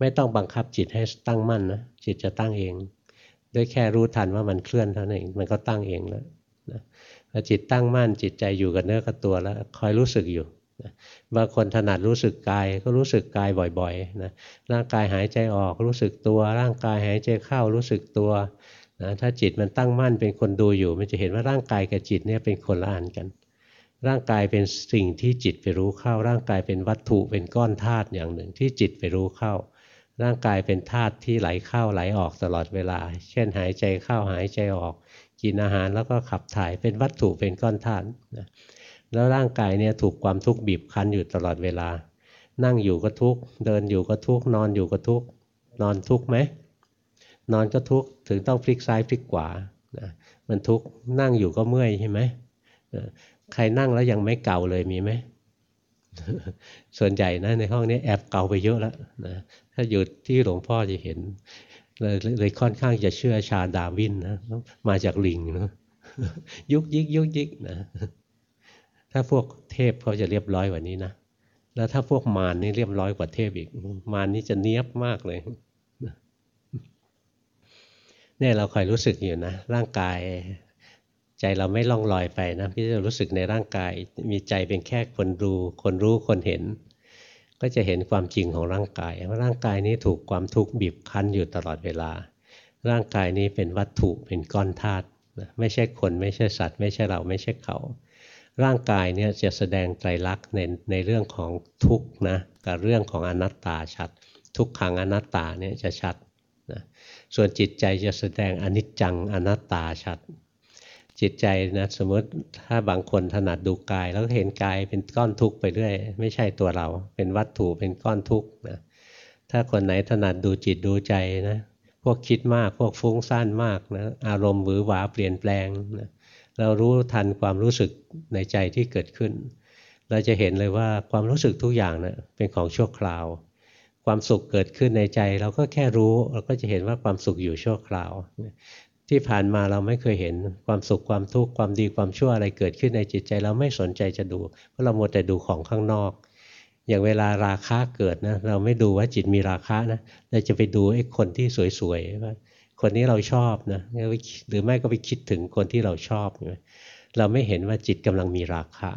S1: ไม่ต้องบังคับจิตให้ตั้งมั่นนะจิตจะตั้งเอง ด้วยแค่รู้ทันว่ามันเคลื่อนเท่านั้นเองมันก็ตั้งเองแล้วนะพอจิตตั้งมั่นจิตใจอยู่กับเนื้อกับตัวแล้วคอยรู้สึกอยู่นะบางคนถนัดรู้สึกกายก็รู้สึกกายบ่อยๆนะร่างกายหายใจออกรู้สึกตัว ร่างกายหายใจเข้ารู้สึกตัวนะถ้าจิตมันตั้งมั่นเป็นคนดูอยู่ มันจะเห็นว่าร่างกายกับจิตเนี่ยเป็นคนละอันกัน ร่างกายเป็นสิ่งที่จิตไปรู้เข้า ร่างกายเป็นวัตถุเป็นก้อนธาตุอย่างหนึ่งที่จิตไปรู้เข้า ร่างกายเป็นธาตุที่ไหลเข้าไหลออกตลอดเวลา เช่นหายใจเข้าหายใจออก กินอาหารแล้วก็ขับถ่ายเป็นวัตถุเป็นก้อนธาตุนะแล้วร่างกายเนี่ยถูกความทุกข์บีบคั้นอยู่ตลอดเวลา นั่งอยู่ก็ทุกข์เดินอยู่ก็ทุกข์นอนอยู่ก็ทุกข์นอนทุกข์ไหมนอนก็ทุกข์ถึงต้องพลิกซ้ายพลิกขวานะมันทุกข์นั่งอยู่ก็เมื่อยใช่ไหมใครนั่งแล้วยังไม่เก่าเลยมีไหม ส่วนใหญ่นะในห้องนี้แอบเก่าไปเยอะแล้วนะถ้าอยู่ที่หลวงพ่อจะเห็นเลยค่อนข้างจะเชื่อชาดาวินนะมาจากลิงนะยุกยิกยุกยิกนะถ้าพวกเทพเขาจะเรียบร้อยกว่านี้นะแล้วถ้าพวกมารนี่เรียบร้อยกว่าเทพอีก มารนี่จะเนี้ยบมากเลยเนี่ยเราคอยรู้สึกอยู่นะ ร่างกาย ใจเราไม่ล่องลอยไปนะพี่จะรู้สึกในร่างกาย มีใจเป็นแค่คนดูคนรู้คนเห็น ก็จะเห็นความจริงของร่างกายว่าร่างกายนี้ถูกความทุกข์บีบคั้นอยู่ตลอดเวลา ร่างกายนี้เป็นวัตถุเป็นก้อนธาตุไม่ใช่คนไม่ใช่สัตว์ ไม่ใช่เราไม่ใช่เขา ร่างกายเนี่ยจะแสดงไตรลักษณ์ในในเรื่องของทุกข์นะกับเรื่องของอนัตตาชัด ทุกขังอนัตตาเนี่ยจะชัดนะส่วนจิตใจจะแสดงอนิจจังอนัตตาชัด จิตใจนะสมมติถ้าบางคนถนัดดูกาย แล้วเห็นกายเป็นก้อนทุกข์ไปเรื่อยไม่ใช่ตัวเรา เป็นวัตถุเป็นก้อนทุกข์นะถ้าคนไหนถนัดดูจิตดูใจนะพวกคิดมากพวกฟุ้งซ่านมากนะอารมณ์หวือหวาเปลี่ยนแปลงนะเรารู้ทันความรู้สึกในใจที่เกิดขึ้น เราจะเห็นเลยว่าความรู้สึกทุกอย่างนะเป็นของชั่วคราว ความสุขเกิดขึ้นในใจ เราก็แค่รู้เราก็จะเห็นว่าความสุขอยู่ชั่วคราว ที่ผ่านมาเราไม่เคยเห็นความสุขความทุกข์ความดีความชั่วอะไรเกิดขึ้นในจิตใจ เราไม่สนใจจะดู เพราะเราหมดแต่ดูของข้างนอก อย่างเวลาราคะเกิดนะเราไม่ดูว่าจิตมีราคะนะเราจะไปดูไอ้คนที่สวยๆว่าคนนี้เราชอบนะหรือไม่ก็ไปคิดถึงคนที่เราชอบเราไม่เห็นว่าจิตกำลังมีราคะ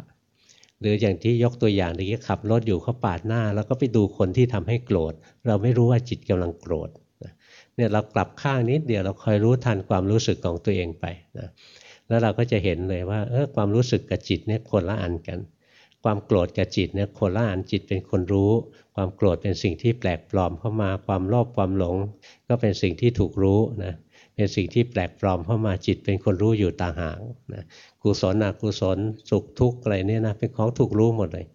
S1: หรืออย่างที่ยกตัวอย่างเมื่อกี้ขับรถอยู่เขาปาดหน้า แล้วก็ไปดูคนที่ทำให้โกรธ เราไม่รู้ว่าจิตกำลังโกรธ เนี่ยเรากลับข้างนิดเดียวเราคอยรู้ทันความรู้สึกของตัวเองไปนะแล้วเราก็จะเห็นเลยว่าเออความรู้สึกกับจิตเนี่ยคนละอันกัน ความโกรธกับจิตเนี่ยคนละอันจิตเป็นคนรู้ ความโกรธเป็นสิ่งที่แปลกปลอมเข้ามา ความโลภความหลง ก็เป็นสิ่งที่ถูกรู้นะเป็นสิ่งที่แปลกปลอมเข้ามาจิตเป็นคนรู้อยู่ต่างหากนะกุศลอกุศลสุขทุกข์อะไรเนี่ยนะเป็นของถูกรู้หมดเลย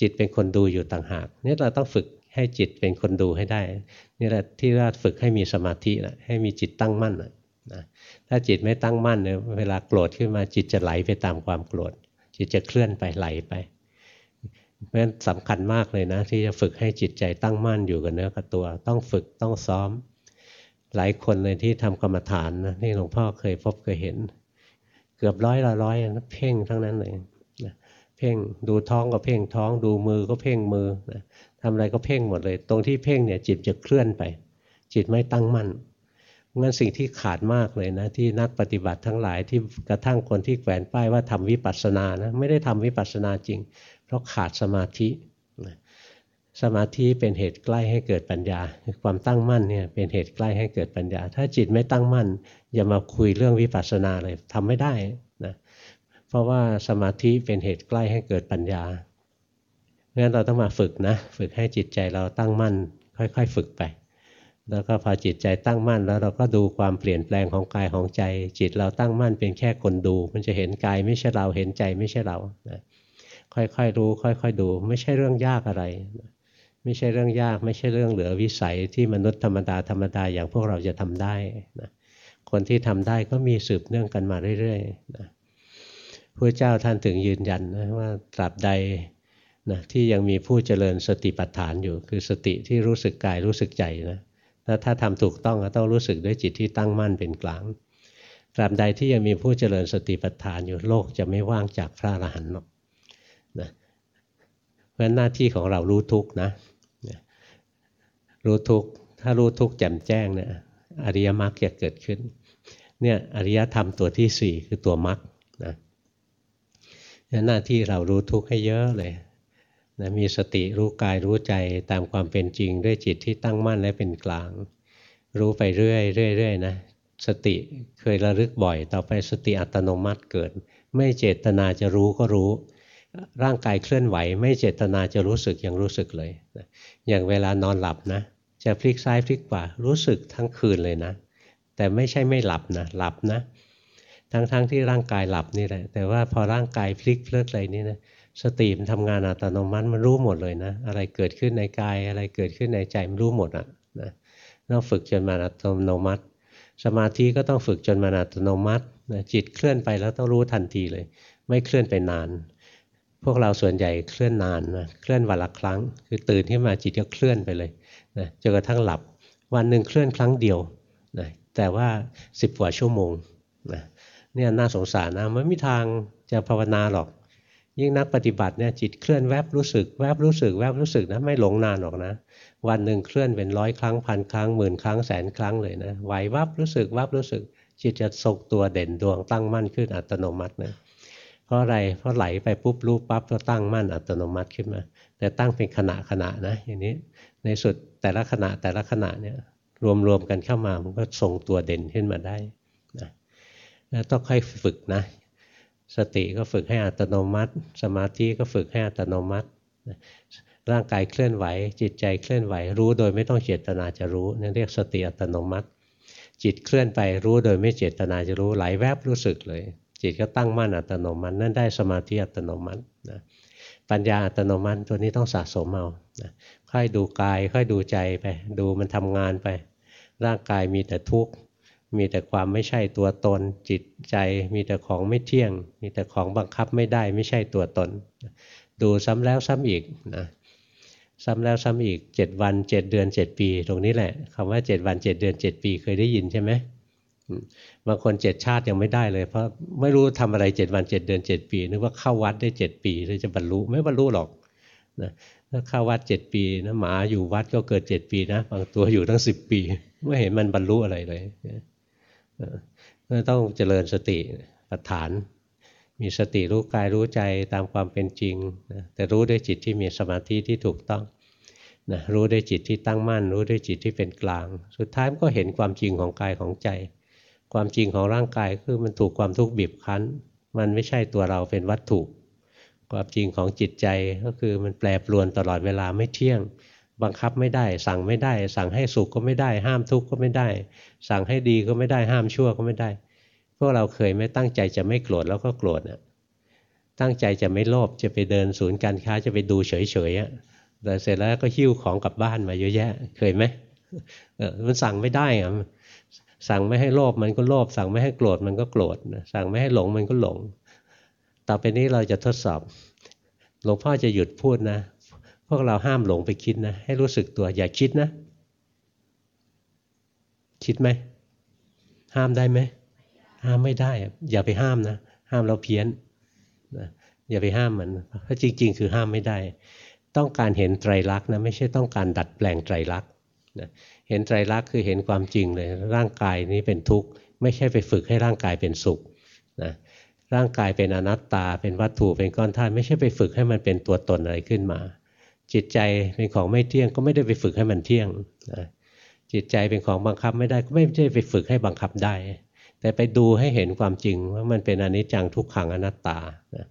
S1: จิตเป็นคนดูอยู่ต่างหากนี่เราต้องฝึก ให้จิตเป็นคนดูให้ได้ นี่แหละที่เราฝึกให้มีสมาธินะให้มีจิตตั้งมั่นนะถ้าจิตไม่ตั้งมั่นเนี่ยเวลาโกรธขึ้นมาจิตจะไหลไปตามความโกรธ จิตจะเคลื่อนไปไหลไปเพราะฉะนั้นสำคัญมากเลยนะที่จะฝึกให้จิตใจตั้งมั่นอยู่กับเนื้อกับตัว ต้องฝึกต้องซ้อม หลายคนเลยที่ทำกรรมฐานนะนี่หลวงพ่อเคยพบเคยเห็น เกือบร้อยละร้อยนะเพ่งทั้งนั้นเลยนะเพ่งดูท้องก็เพ่งท้อง ดูมือก็เพ่งมือนะ ทำอะไรก็เพ่งหมดเลย ตรงที่เพ่งเนี่ยจิตจะเคลื่อนไป จิตไม่ตั้งมั่นงั้นสิ่งที่ขาดมากเลยนะที่นักปฏิบัติทั้งหลายที่กระทั่งคนที่แขวนป้ายว่าทำวิปัสสนานะไม่ได้ทำวิปัสสนาจริง เพราะขาดสมาธิสมาธิเป็นเหตุใกล้ให้เกิดปัญญา ความตั้งมั่นเนี่ยเป็นเหตุใกล้ให้เกิดปัญญา ถ้าจิตไม่ตั้งมั่น อย่ามาคุยเรื่องวิปัสสนาเลยทำไม่ได้นะเพราะว่าสมาธิเป็นเหตุใกล้ให้เกิดปัญญา งั้นเราต้องมาฝึกนะ ฝึกให้จิตใจเราตั้งมั่น ค่อยๆ ฝึกไป แล้วก็พอจิตใจตั้งมั่นแล้วเราก็ดูความเปลี่ยนแปลงของกายของใจ จิตเราตั้งมั่นเป็นแค่คนดู มันจะเห็นกายไม่ใช่เราเห็นใจไม่ใช่เรานะค่อยๆรู้ ค่อยๆดู ไม่ใช่เรื่องยากอะไร ไม่ใช่เรื่องยากไม่ใช่เรื่องเหลือวิสัยที่มนุษย์ธรรมดาธรรมดาอย่างพวกเราจะทำได้นะคนที่ทำได้ก็มีสืบเนื่องกันมาเรื่อยๆนะพระเจ้าท่านถึงยืนยันนะว่าตราบใด นะที่ยังมีผู้เจริญสติปัฏฐานอยู่ คือสติที่รู้สึกกายรู้สึกใจนะถ้าถ้าทำถูกต้องก็ต้องรู้สึกด้วยจิตที่ตั้งมั่นเป็นกลางตราบใดที่ยังมีผู้เจริญสติปัฏฐานอยู่โลกจะไม่ว่างจากพระอรหันต์หรอกนะเพราะหน้าที่ของเรารู้ทุกนะรู้ทุกถ้ารู้ทุกแจ่มแจ้งเนี่ยอริยมรรคจะเกิดขึ้นเนี่ยอริยธรรมตัวที่สี่คือตัวมรรคนะหน้าที่เรารู้ทุกให้เยอะเลย นะมีสติรู้กายรู้ใจตามความเป็นจริง ด้วยจิตที่ตั้งมั่นและเป็นกลาง รู้ไปเรื่อยเรื่อยๆนะสติเคยระลึกบ่อย ต่อไปสติอัตโนมัติเกิด ไม่เจตนาจะรู้ก็รู้ ร่างกายเคลื่อนไหว ไม่เจตนาจะรู้สึกยังรู้สึกเลยนะอย่างเวลานอนหลับนะ จะพลิกซ้ายพลิกขวารู้สึกทั้งคืนเลยนะ แต่ไม่ใช่ไม่หลับนะหลับนะ ทั้งๆทที่ร่างกายหลับนี่แหละแต่ว่าพอร่างกายพลิกเพลิดอะไรนี่นะ สติมันทำงานอัตโนมัติมันรู้หมดเลยนะ อะไรเกิดขึ้นในกาย อะไรเกิดขึ้นในใจมันรู้หมดอะนะต้องฝึกจนมาอัตโนมัติ สมาธิก็ต้องฝึกจนมาอัตโนมัตินะจิตเคลื่อนไปแล้วต้องรู้ทันทีเลย ไม่เคลื่อนไปนาน พวกเราส่วนใหญ่เคลื่อนนานนะเคลื่อนวันละครั้ง คือตื่นขึ้นมาจิตก็เคลื่อนไปเลยนะจนกระทั่งหลับ วันหนึ่งเคลื่อนครั้งเดียวนะแต่ว่าสิบกว่าชั่วโมงนะเนี่ยน่าสงสารนะไม่มีทางจะภาวนาหรอก ยิ่งนักปฏิบัติเนี่ยจิตเคลื่อนแวบรู้สึกแวบรู้สึกแวบรู้สึกนะไม่หลงนานหรอกนะ วันหนึ่งเคลื่อนเป็นร้อยครั้งพันครั้งหมื่นครั้งแสนครั้งเลยนะไหววับรู้สึกวับรู้สึก จิตจะทรงตัวเด่นดวงตั้งมั่นขึ้นอัตโนมัตินะเพราะอะไรเพราะไหลไปปุ๊บรู้ปั๊บก็ตั้งมั่นอัตโนมัติขึ้นมา แต่ตั้งเป็นขณะขณะนะอย่างนี้ในสุดแต่ละขณะแต่ละขณะเนี่ยรวมๆกันเข้ามามันก็ทรงตัวเด่นขึ้นมาได้นะต้องค่อยฝึกนะ สติก็ฝึกให้อัตโนมัติ สมาธิก็ฝึกให้อัตโนมัติร่างกายเคลื่อนไหว จิตใจเคลื่อนไหว รู้โดยไม่ต้องเจตนาจะรู้นี่เรียกสติอัตโนมัติ จิตเคลื่อนไปรู้โดยไม่เจตนาจะรู้ไหลแวบรู้สึกเลย จิตก็ตั้งมั่นอัตโนมัตินั่นได้สมาธิอัตโนมัตินะปัญญาอัตโนมัติตัวนี้ต้องสะสมเอานะค่อยดูกายค่อยดูใจไป ดูมันทำงานไป ร่างกายมีแต่ทุกข์ มีแต่ความไม่ใช่ตัวตน จิตใจ มีแต่ของไม่เที่ยง มีแต่ของบังคับไม่ได้ไม่ใช่ตัวตน ดูซ้ำแล้วซ้ำอีกนะซ้ำแล้วซ้ำอีกเจ็ดวันเจ็ดเดือนเจ็ดปี ตรงนี้แหละคำว่าเจ็ดวันเจ็ดเดือนเจ็ดปีเคยได้ยินใช่ไหมบางคนเจ็ดชาติยังไม่ได้เลย เพราะไม่รู้ทำอะไรเจ็ดวันเจ็ดเดือนเจ็ดปีนึกว่าเข้าวัดได้เจ็ดปีเลยจะบรรลุไม่บรรลุหรอกนะถ้าเข้าวัดเจ็ดปีนะหมาอยู่วัดก็เกิดเจ็ดปีนะบางตัวอยู่ตั้งสิบปี ไม่เห็นมันบรรลุอะไรเลย ต้องเจริญสติปัฏฐาน มีสติรู้กายรู้ใจตามความเป็นจริงนะแต่รู้ด้วยจิตที่มีสมาธิที่ถูกต้องนะรู้ด้วยจิตที่ตั้งมั่น รู้ด้วยจิตที่เป็นกลาง สุดท้ายมันก็เห็นความจริงของกายของใจ ความจริงของร่างกายคือมันถูกความทุกข์บีบคั้น มันไม่ใช่ตัวเราเป็นวัตถุ ความจริงของจิตใจก็คือมันแปรปรวนตลอดเวลาไม่เที่ยง บังคับไม่ได้ สั่งไม่ได้ สั่งให้สุขก็ไม่ได้ ห้ามทุกข์ก็ไม่ได้ สั่งให้ดีก็ไม่ได้ ห้ามชั่วก็ไม่ได้ พวกเราเคยไม่ตั้งใจจะไม่โกรธแล้วก็โกรธน่ะตั้งใจจะไม่โลภจะไปเดินศูนย์การค้าจะไปดูเฉยๆแต่เสร็จแล้วก็หิ้วของกลับบ้านมาเยอะแยะ เคยไหมมันสั่งไม่ได้อะสั่งไม่ให้โลภมันก็โลภสั่งไม่ให้โกรธมันก็โกรธสั่งไม่ให้หลงมันก็หลง ต่อไปนี้เราจะทดสอบ หลวงพ่อจะหยุดพูดนะ พวกเราห้ามหลงไปคิดนะ ให้รู้สึกตัวอย่าคิดนะ คิดไหม ห้ามได้ไหม ห้ามไม่ได้ อย่าไปห้ามนะ ห้ามเราเพี้ยนอย่าไปห้ามมันเพราะจริง ๆ คือห้ามไม่ได้ ต้องการเห็นไตรลักษณ์นะไม่ใช่ต้องการดัดแปลงไตรลักษณ์นะเห็นไตรลักษณ์คือเห็นความจริงเลย ร่างกายนี้เป็นทุกข์ ไม่ใช่ไปฝึกให้ร่างกายเป็นสุขนะร่างกายเป็นอนัตตา เป็นวัตถุเป็นก้อนธาตุไม่ใช่ไปฝึกให้มันเป็นตัวตนอะไรขึ้นมา จิตใจเป็นของไม่เที่ยงก็ไม่ได้ไปฝึกให้มันเที่ยงนะจิตใจเป็นของบังคับไม่ได้ก็ไม่ได้ไปฝึกให้บังคับได้ แต่ไปดูให้เห็นความจริงว่ามันเป็นอนิจจังทุกขังอนัตตานะ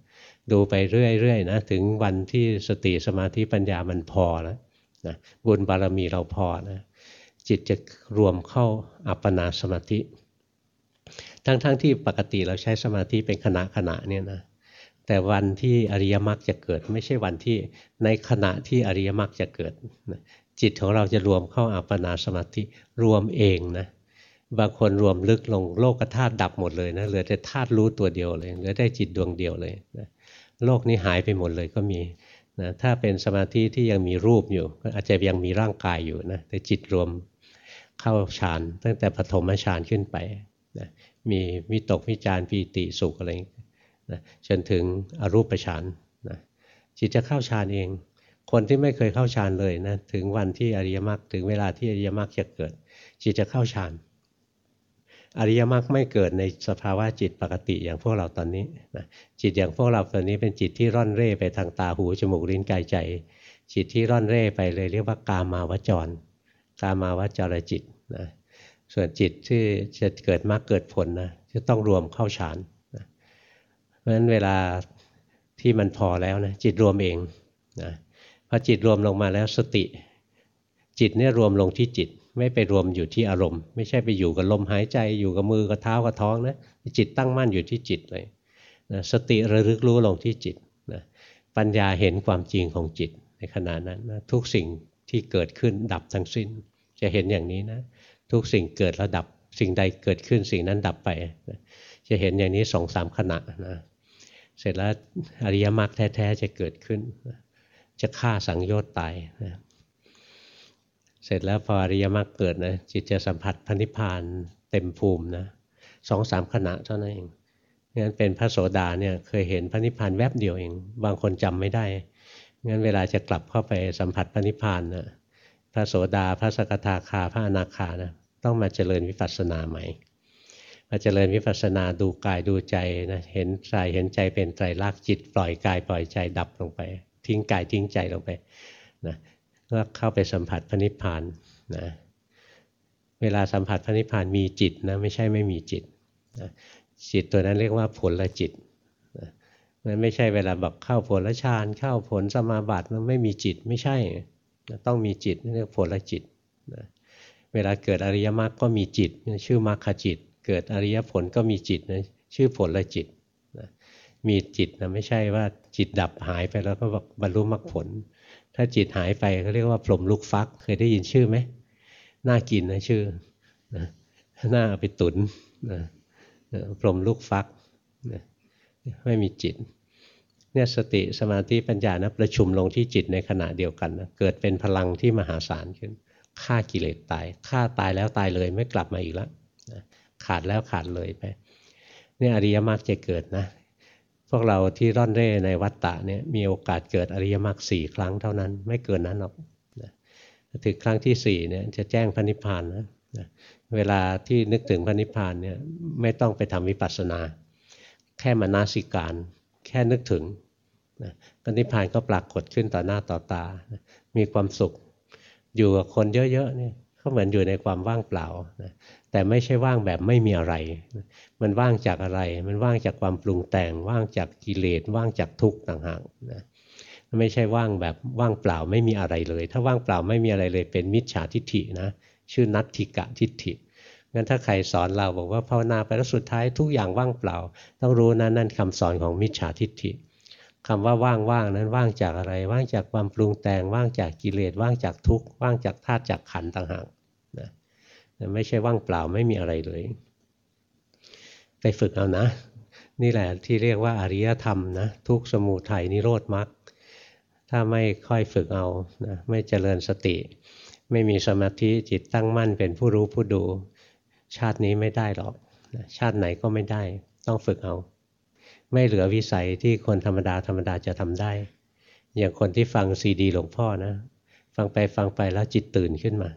S1: ดูไปเรื่อยๆนะถึงวันที่สติสมาธิปัญญามันพอแล้วนะบุญบารมีเราพอนะจิตจะรวมเข้าอัปปนาสมาธิ ทั้งๆทที่ปกติเราใช้สมาธิเป็นขณะขณะเนี่ยนะ แต่วันที่อริยมรรคจะเกิด ไม่ใช่วันที่ในขณะที่อริยมรรคจะเกิด จิตของเราจะรวมเข้าอัปปนาสมาธิรวมเองนะบางคนรวมลึกลงโลกธาตุดับหมดเลยนะเหลือแต่ธาตุรู้ตัวเดียวเลยเหลือได้จิตดวงเดียวเลยนะโลกนี้หายไปหมดเลยก็มีนะถ้าเป็นสมาธิที่ยังมีรูปอยู่ก็อาจจะยังมีร่างกายอยู่นะแต่จิตรวมเข้าฌานตั้งแต่ปฐมฌานขึ้นไปนะมีวิตกวิจารปีติสุขอะไร นะจนถึงอรูปฌานนะจิตจะเข้าฌานเอง คนที่ไม่เคยเข้าฌานเลยนะถึงวันที่อริยมรรคถึงเวลาที่อริยมรรคจะเกิด จิตจะเข้าฌานอริยมรรคไม่เกิดในสภาวะจิตปกติอย่างพวกเราตอนนี้นะจิตอย่างพวกเราตอนนี้เป็นจิตที่ร่อนเร่ไปทางตาหูจมูกลิ้นกายใจ จิตที่ร่อนเร่ไปเลยเรียกว่ากามาวจร กามาวจรจิตนะส่วนจิตที่จะเกิดมรรคเกิดผลนะจะต้องรวมเข้าฌาน ราะฉะนั้นเวลาที่มันพอแล้วนะจิตรวมเองนะพอจิตรวมลงมาแล้วสติ จิตเนี่ยรวมลงที่จิต ไม่ไปรวมอยู่ที่อารมณ์ ไม่ใช่ไปอยู่กับลมหายใจอยู่กับมือกับเท้ากับท้องนะจิตตั้งมั่นอยู่ที่จิตเลยนะสติระลึกรู้ลงที่จิตนะปัญญาเห็นความจริงของจิตในขณะนั้นนะทุกสิ่งที่เกิดขึ้นดับทั้งสิ้น จะเห็นอย่างนี้นะทุกสิ่งเกิดแล้วดับสิ่งใดเกิดขึ้นสิ่งนั้นดับไปนะจะเห็นอย่างนี้สองสามขณะนะ เสร็จแล้วอริยมรรคแท้ๆจะเกิดขึ้น จะฆ่าสังโยชน์ตายนะเสร็จแล้วพออริยมรรคเกิดนะจิตจะสัมผัสพันิพานเต็มภูมินะสองสามขณะเท่านั้นเองงั้นเป็นพระโสดาเนี่ยเคยเห็นพระนิพพานแวบเดียวเอง บางคนจำไม่ได้ งั้นเวลาจะกลับเข้าไปสัมผัสพระนิพพานนะพระโสดาพระสกทาคาพระอนาคานะต้องมาเจริญวิปัสสนาใหม่ มาเจริญวิปัสสนาดูกายดูใจนะเห็นใจเห็นใจเป็นไตรลักษณ์จิต ปล่อยกายปล่อยใจดับลงไป ทิ้งกายทิ้งใจลงไปนะก็เข้าไปสัมผัสพระนิพพานนะเวลาสัมผัสพระนิพพานมีจิตนะไม่ใช่ไม่มีจิตนะจิตตัวนั้นเรียกว่าผลละจิตนะมันไม่ใช่เวลาบอกเข้าผลละฌานเข้าผลสมาบัติมันไม่มีจิตไม่ใช่นะต้องมีจิตเรียกผลละจิตนะเวลาเกิดอริยมรรคก็มีจิตชื่อมรรคจิต เกิดอริยผลก็มีจิตนะชื่อผลละจิตนะมีจิตนะไม่ใช่ว่าจิตดับหายไปแล้วก็บอกบรรลุมรรคผล ถ้าจิตหายไปเขาเรียกว่าพรมลูกฟัก เคยได้ยินชื่อไหมน่ากินนะชื่อนะน่าไปตุนนะพรมลูกฟักนะไม่มีจิตเนี่ยสติสมาธิปัญญานะประชุมลงที่จิตในขณะเดียวกันนะเกิดเป็นพลังที่มหาศาลขึ้นฆ่ากิเลสตายฆ่าตายแล้วตายเลยไม่กลับมาอีกแล้ว ขาดแล้วขาดเลยไปเนี่ยอริยมรรคจะเกิดนะ พวกเราที่ร่อนเร่ในวัฏฏะเนี่ยมีโอกาสเกิดอริยมรรคสี่ครั้งเท่านั้น ไม่เกินนั้นหรอกนะถึงครั้งที่สี่เนี่ยจะแจ้งพระนิพพานนะเวลาที่นึกถึงพระนิพพานเนี่ยไม่ต้องไปทำวิปัสสนา แค่มานาสิการ แค่นึกถึงนะพระนิพพานก็ปรากฏขึ้นต่อหน้าต่อตามีความสุข อยู่กับคนเยอะๆเนี่ยก็เหมือนอยู่ในความว่างเปล่านะ แต่ไม่ใช่ว่างแบบไม่มีอะไร มันว่างจากอะไร มันว่างจากความปรุงแต่ง ว่างจากกิเลส ว่างจากทุกข์ต่างหากนะไม่ใช่ว่างแบบว่างเปล่าไม่มีอะไรเลย ถ้าว่างเปล่าไม่มีอะไรเลย เป็นมิจฉาทิฏฐินะ ชื่อนัตถิกะทิฏฐิ งั้นถ้าใครสอนเราบอกว่าภาวนาไปแล้วสุดท้ายทุกอย่างว่างเปล่า ต้องรู้นะนั่นคำสอนของมิจฉาทิฏฐิคำว่าว่างๆนั้นว่างจากอะไร ว่างจากความปรุงแต่ง ว่างจากกิเลส ว่างจากทุกข์ ว่างจากธาตุจากขันธ์ต่างหากนะ ไม่ใช่ว่างเปล่าไม่มีอะไรเลย ไปฝึกเอานะ นี่แหละที่เรียกว่าอริยธรรมนะทุกสมุทัยนิโรธมรรคถ้าไม่ค่อยฝึกเอานะไม่เจริญสติ ไม่มีสมาธิจิตตั้งมั่นเป็นผู้รู้ผู้ดู ชาตินี้ไม่ได้หรอกชาติไหนก็ไม่ได้ ต้องฝึกเอา ไม่เหลือวิสัยที่คนธรรมดาธรรมดาจะทำได้ อย่างคนที่ฟังซีดีหลวงพ่อนะ ฟังไปฟังไปแล้วจิตตื่นขึ้นมา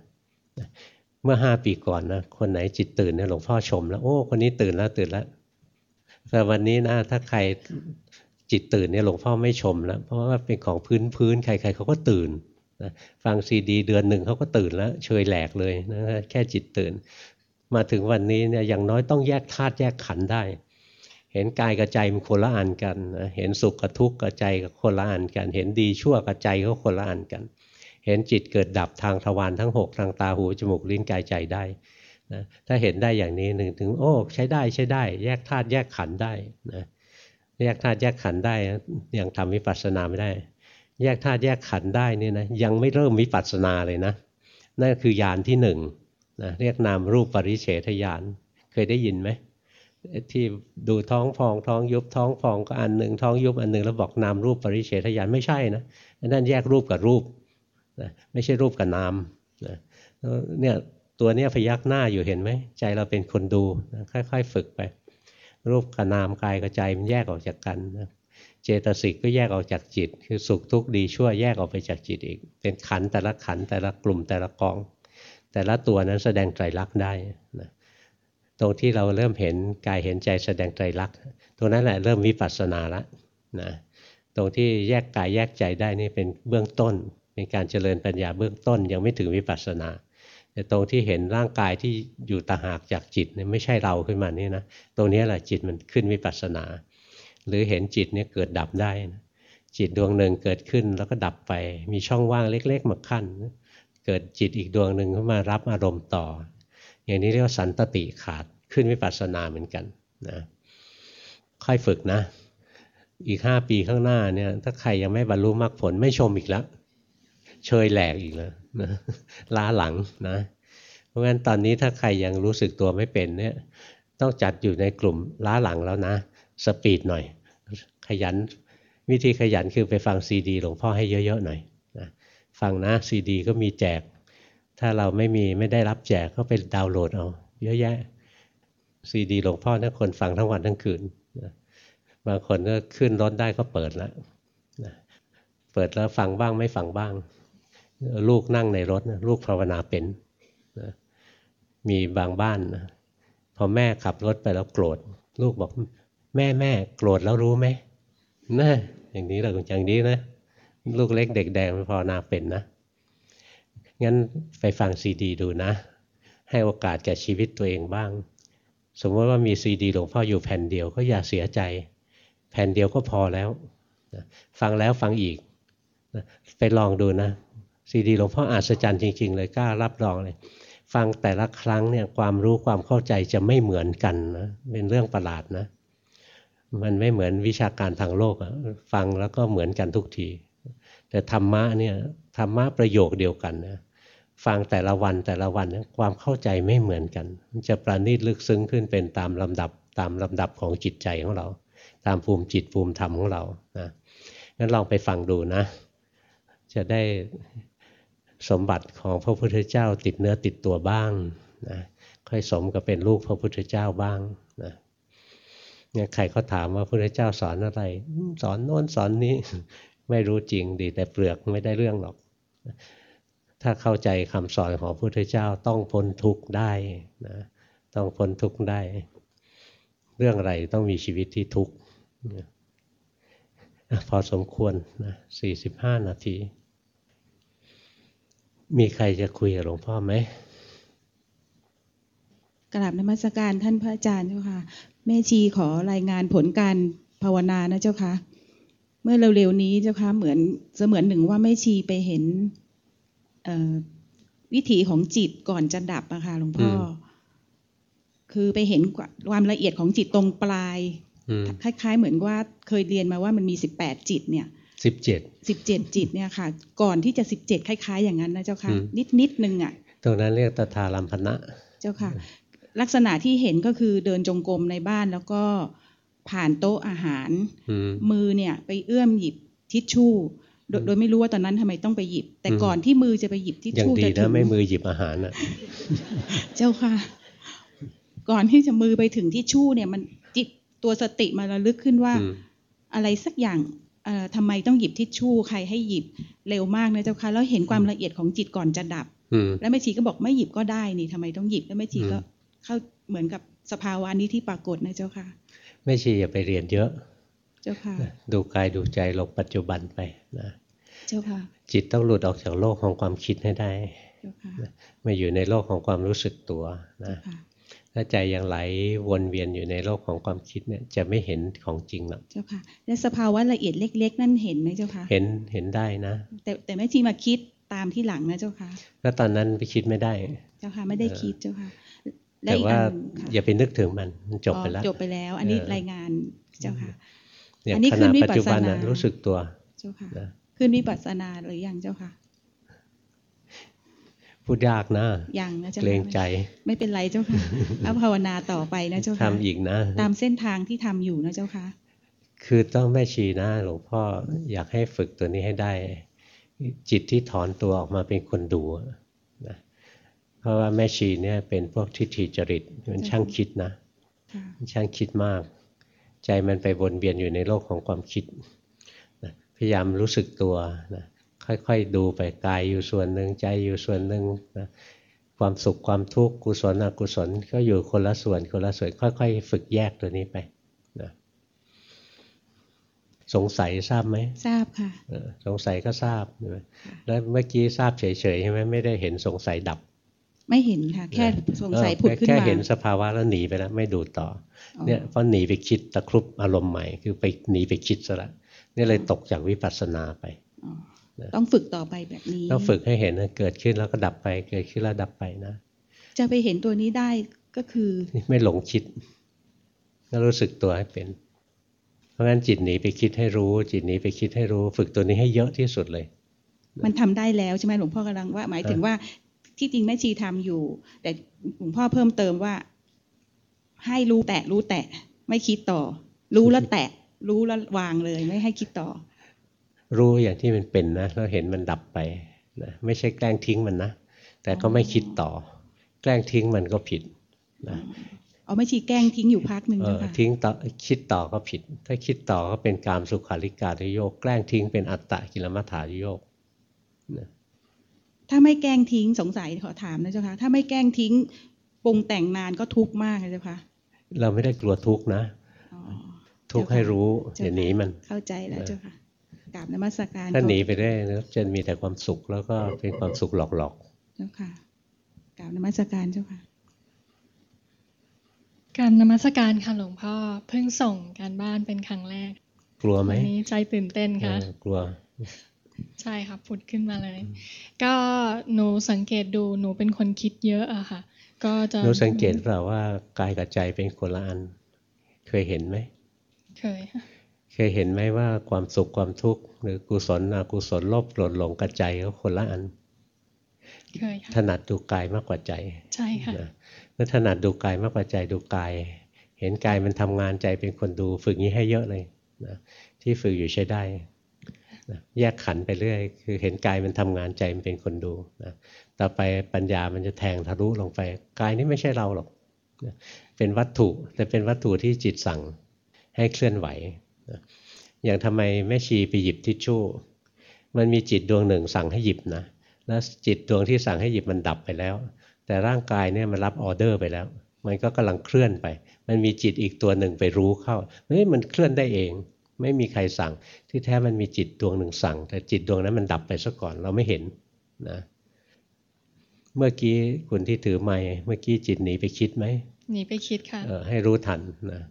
S1: เมื่อห้าปีก่อนนะคนไหนจิตตื่นเนี่ยหลวงพ่อชม แล้วโอ้คนนี้ตื่นแล้วตื่นแล้วแต่วันนี้นะถ้าใครจิตตื่นเนี่ยหลวงพ่อไม่ชมแล้วเพราะว่าเป็นของพื้นพื้นใครๆเขาก็ตื่นนะฟังซีดี เดือนหนึ่งเขาก็ตื่นแล้วเฉยแหลกเลยนะแค่จิตตื่น มาถึงวันนี้เนี่ยอย่างน้อยต้องแยกธาตุแยกขันได้ เห็นกายกับใจมันคนละอันกันนะเห็นสุขกับทุกข์กับใจกับคนละอันกัน เห็นดีชั่วกับใจก็คนละอันกัน เห็นจิตเกิดดับทางทวารทั้ง 6 ทางตาหูจมูกลิ้นกายใจได้นะถ้าเห็นได้อย่างนี้หนึ่งถึงโอ้ใช้ได้ใช้ได้ แยกธาตุแยกขันธ์ได้นะแยกธาตุแยกขันธ์ได้ยังทำวิปัสสนาไม่ได้ แยกธาตุแยกขันธ์ได้นี่นะยังไม่เริ่มวิปัสสนาเลยนะนั่นคือยานที่หนึ่งนะเรียกนามรูปปริเฉทยานเคยได้ยินไหมที่ดูท้องพองท้องยุบท้องพองก็อันหนึ่งท้องยุบอันหนึ่งแล้วบอกนามรูปปริเฉทยานไม่ใช่นะนั่นแยกรูปกับรูป นะไม่ใช่รูปกับนามนะเนี่ยตัวเนี้ยพยักหน้าอยู่เห็นไหมใจเราเป็นคนดูนะค่อย ๆ ฝึกไป รูปกับนามกายกับใจมันแยกออกจากกันนะเจตสิกก็แยกออกจากจิต คือสุขทุกข์ดีชั่วแยกออกไปจากจิตอีก เป็นขันแต่ละขันแต่ละกลุ่มแต่ละกอง แต่ละตัวนั้นแสดงไตรลักษณ์ได้นะตรงที่เราเริ่มเห็นกายเห็นใจแสดงไตรลักษณ์ตรงนั้นแหละเริ่มวิปัสสนาละนะตรงที่แยกกายแยกใจได้นี่เป็นเบื้องต้น เป็นการเจริญปัญญาเบื้องต้นยังไม่ถึงวิปัสสนาแต่ตรงที่เห็นร่างกายที่อยู่ต่างหากจากจิตเนี่ยไม่ใช่เราขึ้นมานี่นะตรงนี้แหละจิตมันขึ้นวิปัสสนา หรือเห็นจิตเนี่ยเกิดดับได้นะจิตดวงหนึ่งเกิดขึ้นแล้วก็ดับไป มีช่องว่างเล็ก ๆ มาขั้น เกิดจิตอีกดวงหนึ่งเข้ามารับอารมณ์ต่อ อย่างนี้เรียกว่าสันตติขาดขึ้นวิปัสสนาเหมือนกันนะค่อยฝึกนะ อีกห้าปีข้างหน้าเนี่ยถ้าใครยังไม่บรรลุมรรคผลไม่ชมอีกแล้ว เชยแหลกอีกแล้วนะล้าหลังนะ เพราะงั้นตอนนี้ถ้าใครยังรู้สึกตัวไม่เป็นเนี่ยต้องจัดอยู่ในกลุ่มล้าหลังแล้วนะ สปีดหน่อย ขยันวิธีขยันคือไปฟังซีดีหลวงพ่อให้เยอะๆหน่อยนะฟังนะซีดีก็มีแจก ถ้าเราไม่มีไม่ได้รับแจกก็ไปดาวน์โหลดเอาเยอะแยะซีดีหลวงพ่อนะคนฟังทั้งวันทั้งคืนนะบางคนก็ขึ้นรถได้ก็เปิดแล้วนะเปิดแล้วฟังบ้างไม่ฟังบ้าง ลูกนั่งในรถลูกภาวนาเป็นนะมีบางบ้านนะพอแม่ขับรถไปแล้วโกรธ ลูกบอกแม่แม่โกรธแล้วรู้ไหมนะอย่างนี้เราอย่างนี้นะ ลูกเล็กเด็กแดงภาวนาเป็นนะ งั้นไปฟังซีดีดูนะ ให้โอกาสแก่ชีวิตตัวเองบ้าง สมมติว่ามีซีดีหลวงพ่ออยู่แผ่นเดียวก็อย่าเสียใจ แผ่นเดียวก็พอแล้ว ฟังแล้วฟังอีก ไปลองดูนะ ซีดีหลวงพ่ออาศจรรย์จริง ๆ เลยกล้ารับรองเลย ฟังแต่ละครั้งเนี่ยความรู้ความเข้าใจจะไม่เหมือนกันนะเป็นเรื่องประหลาดนะ มันไม่เหมือนวิชาการทางโลกอะฟังแล้วก็เหมือนกันทุกที แต่ธรรมะเนี่ยธรรมะประโยคเดียวกันนะฟังแต่ละวันแต่ละวันความเข้าใจไม่เหมือนกัน มันจะประณีตลึกซึ้งขึ้นเป็นตามลำดับตามลำดับของจิตใจของเรา ตามภูมิจิตภูมิธรรมของเรานะงั้นลองไปฟังดูนะ จะได้ สมบัติของพระพุทธเจ้าติดเนื้อติดตัวบ้างนะค่อยสมกับเป็นลูกพระพุทธเจ้าบ้างนะเนี่ยใครเขาถามว่าพระพุทธเจ้าสอนอะไร สอนโน้นสอนนี้ไม่รู้จริงดีแต่เปลือกไม่ได้เรื่องหรอก ถ้าเข้าใจคำสอนของพระพุทธเจ้าต้องพ้นทุกข์ได้นะต้องพ้นทุกข์ได้ เรื่องอะไรต้องมีชีวิตที่ทุกข์พอสมควรนะสี่สิบห้านาที มีใครจะคุยกับหลวงพ่อไหม
S2: กราบนมัสการท่านพระอาจารย์เจ้าค่ะ แม่ชีขอรายงานผลการภาวนานะเจ้าค่ะ เมื่อเร็วๆนี้เจ้าค่ะเหมือนเสมือนหนึ่งว่าแม่ชีไปเห็นวิถีของจิตก่อนจะดับอะค่ะหลวงพ่อ คือไปเห็นความละเอียดของจิตตรงปลาย คล้าย ๆ เหมือนว่าเคยเรียนมาว่ามันมีสิบแปดจิตเนี่ย
S1: สิบเจ็ด
S2: สิบเจ็ดจิตเนี่ยค่ะ ก่อนที่จะสิบเจ็ดคล้ายๆ อย่างนั้นนะเจ้าค่ะ นิดนิดนึงอะ
S1: ตรงนั้นเรียกตถาลัมพนะ
S2: เจ้าค่ะ ลักษณะที่เห็นก็คือเดินจงกรมในบ้านแล้วก็ผ่านโต๊ะอาหาร มือเนี่ยไปเอื้อมหยิบทิชชู่โดยไม่รู้ว่าตอนนั้นทำไมต้องไปหยิบ แต่ก่อนที่มือจะไปหยิบทิชชู่
S1: จะถึงไม่มือหยิบอาหารอะ
S2: เจ้าค่ะ ก่อนที่จะมือไปถึงทิชชู่เนี่ยมันจิตตัวสติมาระลึกขึ้นว่า อะไรสักอย่าง ทำไมต้องหยิบทิชชู่ใครให้หยิบเร็วมากนะเจ้าค่ะแล้วเห็นความละเอียดของจิตก่อนจะดับแล้วแม่ชีก็บอกไม่หยิบก็ได้นี่ทำไมต้องหยิบแล้วแม่ชีก็เข้าเหมือนกับสภาวะนี้ที่ปรากฏนะเจ้าค่ะ
S1: แม่ชีอย่าไปเรียนเยอะ
S2: เจ้าค่ะ
S1: ดูกายดูใจลงปัจจุบันไปนะ
S2: เจ้าค่ะ
S1: จิตต้องหลุดออกจากโลกของความคิดให้ได้
S2: เจ้าค่ะ
S1: มาอยู่ในโลกของความรู้สึกตัวนะ ถ้าใจยังไหลวนเวียนอยู่ในโลกของความคิดเนี่ยจะไม่เห็นของจริงหรอก
S2: เจ้าค่ะและสภาวะละเอียดเล็ก ๆ นั่นเห็นไหมเจ้าค่ะ
S1: เห็นเห็นได้นะ
S2: แต่แต่แม่ชีมาคิดตามที่หลังนะเจ้าค่ะ
S1: แล้วตอนนั้นไปคิดไม่ได้
S2: เจ้าค่ะไม่ได้คิดเจ้าค่ะ
S1: แต่ว่าอย่าไปนึกถึงมันมันจบไปแล้ว
S2: จบไปแล้ว อันนี้รายงานเจ้าค่ะ
S1: อันนี้ขึ้นวิปัสสนารู้สึกตัว
S2: เจ้าค่ะขึ้นวิปัสสนาหรือยังเจ้าค่ะ
S1: พูดยากนะ
S2: ยังนะเจ้า
S1: เกรงใจ
S2: ไม่เป็นไรเจ้าค่ะเอาภาวนาต่อไปนะเจ้าค่ะ
S1: ทำอีกนะ
S2: ตามเส้นทางที่ทำอยู่นะเจ้าค่ะ
S1: คือต้องแม่ชีนะหลวงพ่ออยากให้ฝึกตัวนี้ให้ได้ จิตที่ถอนตัวออกมาเป็นคนดูนะเพราะว่าแม่ชีเนี่ยเป็นพวกทิฏฐิจริตมันช่างคิดนะช่างคิดมาก ใจมันไปวนเวียนอยู่ในโลกของความคิดนะพยายามรู้สึกตัวนะ ค่อยๆดูไปกายอยู่ส่วนหนึ่งใจอยู่ส่วนหนึ่งนะความสุขความทุกข์กุศลอกุศลก็อยู่คนละส่วนคนละส่วนค่อย ๆ ฝึกแยกตัวนี้ไปนะสงสัยทราบไหม
S2: ทราบค่ะ
S1: สงสัยก็ทราบแล้วเมื่อกี้ทราบเฉยๆใช่ไหมไม่ได้เห็นสงสัยดับ
S2: ไม่เห็นค่ะ แค่สงสัยผุดขึ้นมาแค่
S1: เห็นสภาวะแล้วหนีไปแล้วไม่ดูต่อเนี่ยเพราะหนีไปคิดตะครุบอารมณ์ใหม่ คือไปหนีไปคิดซะละนี่เลยตกจากวิปัสสนาไป
S2: ต้องฝึกต่อไปแบบนี้
S1: ต้องฝึกให้เห็นเกิดขึ้นแล้วก็ดับไป เกิดขึ้นแล้วดับไปนะ
S2: จะไปเห็นตัวนี้ได้ก็คือ
S1: ไม่หลงคิดแล้วรู้สึกตัวให้เป็น เพราะงั้นจิตหนีไปคิดให้รู้ จิตหนีไปคิดให้รู้ ฝึกตัวนี้ให้เยอะที่สุดเลย
S2: มันทำได้แล้วใช่ไหมหลวงพ่อกำลังว่า หมายถึงว่าที่จริงแม่ชีทำอยู่ แต่หลวงพ่อเพิ่มเติมว่า ให้รู้แตะรู้แตะ ไม่คิดต่อ รู้แล้วแตะ รู้แล้ววางเลย ไม่ให้คิดต่อ
S1: รู้อย่างที่มันเป็นนะแล้วเห็นมันดับไปนะไม่ใช่แกล้งทิ้งมันนะ แต่ก็ไม่คิดต่อ แกล้งทิ้งมันก็ผิดนะ
S2: เอาไม่ชีแกล้งทิ้งอยู่พักหนึ่ง
S1: นะคะทิ้งต่อคิดต่อก็ผิด ถ้าคิดต่อก็เป็นกามสุขาริการโยกแกล้งทิ้งเป็นอัตตะกิลมัฏฐานโยก
S2: นะถ้าไม่แกล้งทิ้งสงสัยขอถามนะเจ้าค่ะถ้าไม่แกล้งทิ้งปรุงแต่งนานก็ทุกข์มากเลยเจ้าค่ะ
S1: เราไม่ได้กลัวทุกข์นะ ทุกข์ให้รู้อย่าหนีมัน
S2: เข้าใจแล้วเจ้าค่ะ กราบนมัสการ
S1: ถ้าหนีไปได้นะจะมีแต่ความสุขแล้วก็เป็นความสุขหลอก
S2: ๆ เจ้าค่ะกราบนมัสการเจ้าค่ะ
S3: การนมัสการค่ะหลวงพ่อเพิ่งส่งการบ้านเป็นครั้งแรก
S1: กลัวไหม
S3: นี้ใจตื่นเต้นค่ะ
S1: กลัว
S3: ใช่ค่ะผุดขึ้นมาเลย ก็หนูสังเกตดูหนูเป็นคนคิดเยอะอะค่ะ ก็จะ
S1: หนูสังเกตเปล่าว่ากายกับใจเป็นคนละอัน เคยเห็นไหม
S3: เคยค่ะ
S1: เคยเห็นไหมว่าความสุขความทุกข์หรือกุศลอกุศลลบโกรธหลงกระใจก็คนละอัน
S3: เคยค่ะ
S1: ถนัดดูกายมากกว่าใจ
S3: ใช่ค่ะ
S1: เมื่อถนัดดูกายมากกว่าใจดูกาย เห็นกายมันทำงานใจเป็นคนดูฝึกนี้ให้เยอะเลยนะที่ฝึกอยู่ใช้ได้นะแยกขันไปเรื่อย คือเห็นกายมันทำงานใจมันเป็นคนดูนะต่อไปปัญญามันจะแทงทะลุลงไป กายนี้ไม่ใช่เราหรอกนะเป็นวัตถุแต่เป็นวัตถุที่จิตสั่งให้เคลื่อนไหว อย่างทำไมแม่ชีไปหยิบทิชชู่ มันมีจิตดวงหนึ่งสั่งให้หยิบนะแล้วจิตดวงที่สั่งให้หยิบมันดับไปแล้ว แต่ร่างกายเนี่ยมันรับออเดอร์ไปแล้ว มันก็กำลังเคลื่อนไป มันมีจิตอีกตัวหนึ่งไปรู้เข้าเฮ้ยมันเคลื่อนได้เอง ไม่มีใครสั่ง ที่แท้มันมีจิตดวงหนึ่งสั่ง แต่จิตดวงนั้นมันดับไปซะก่อนเราไม่เห็นนะเมื่อกี้คุณที่ถือไม้เมื่อกี้จิตหนีไปคิดไหม
S3: หนีไปคิดค่ะ
S1: เออให้รู้ทันนะ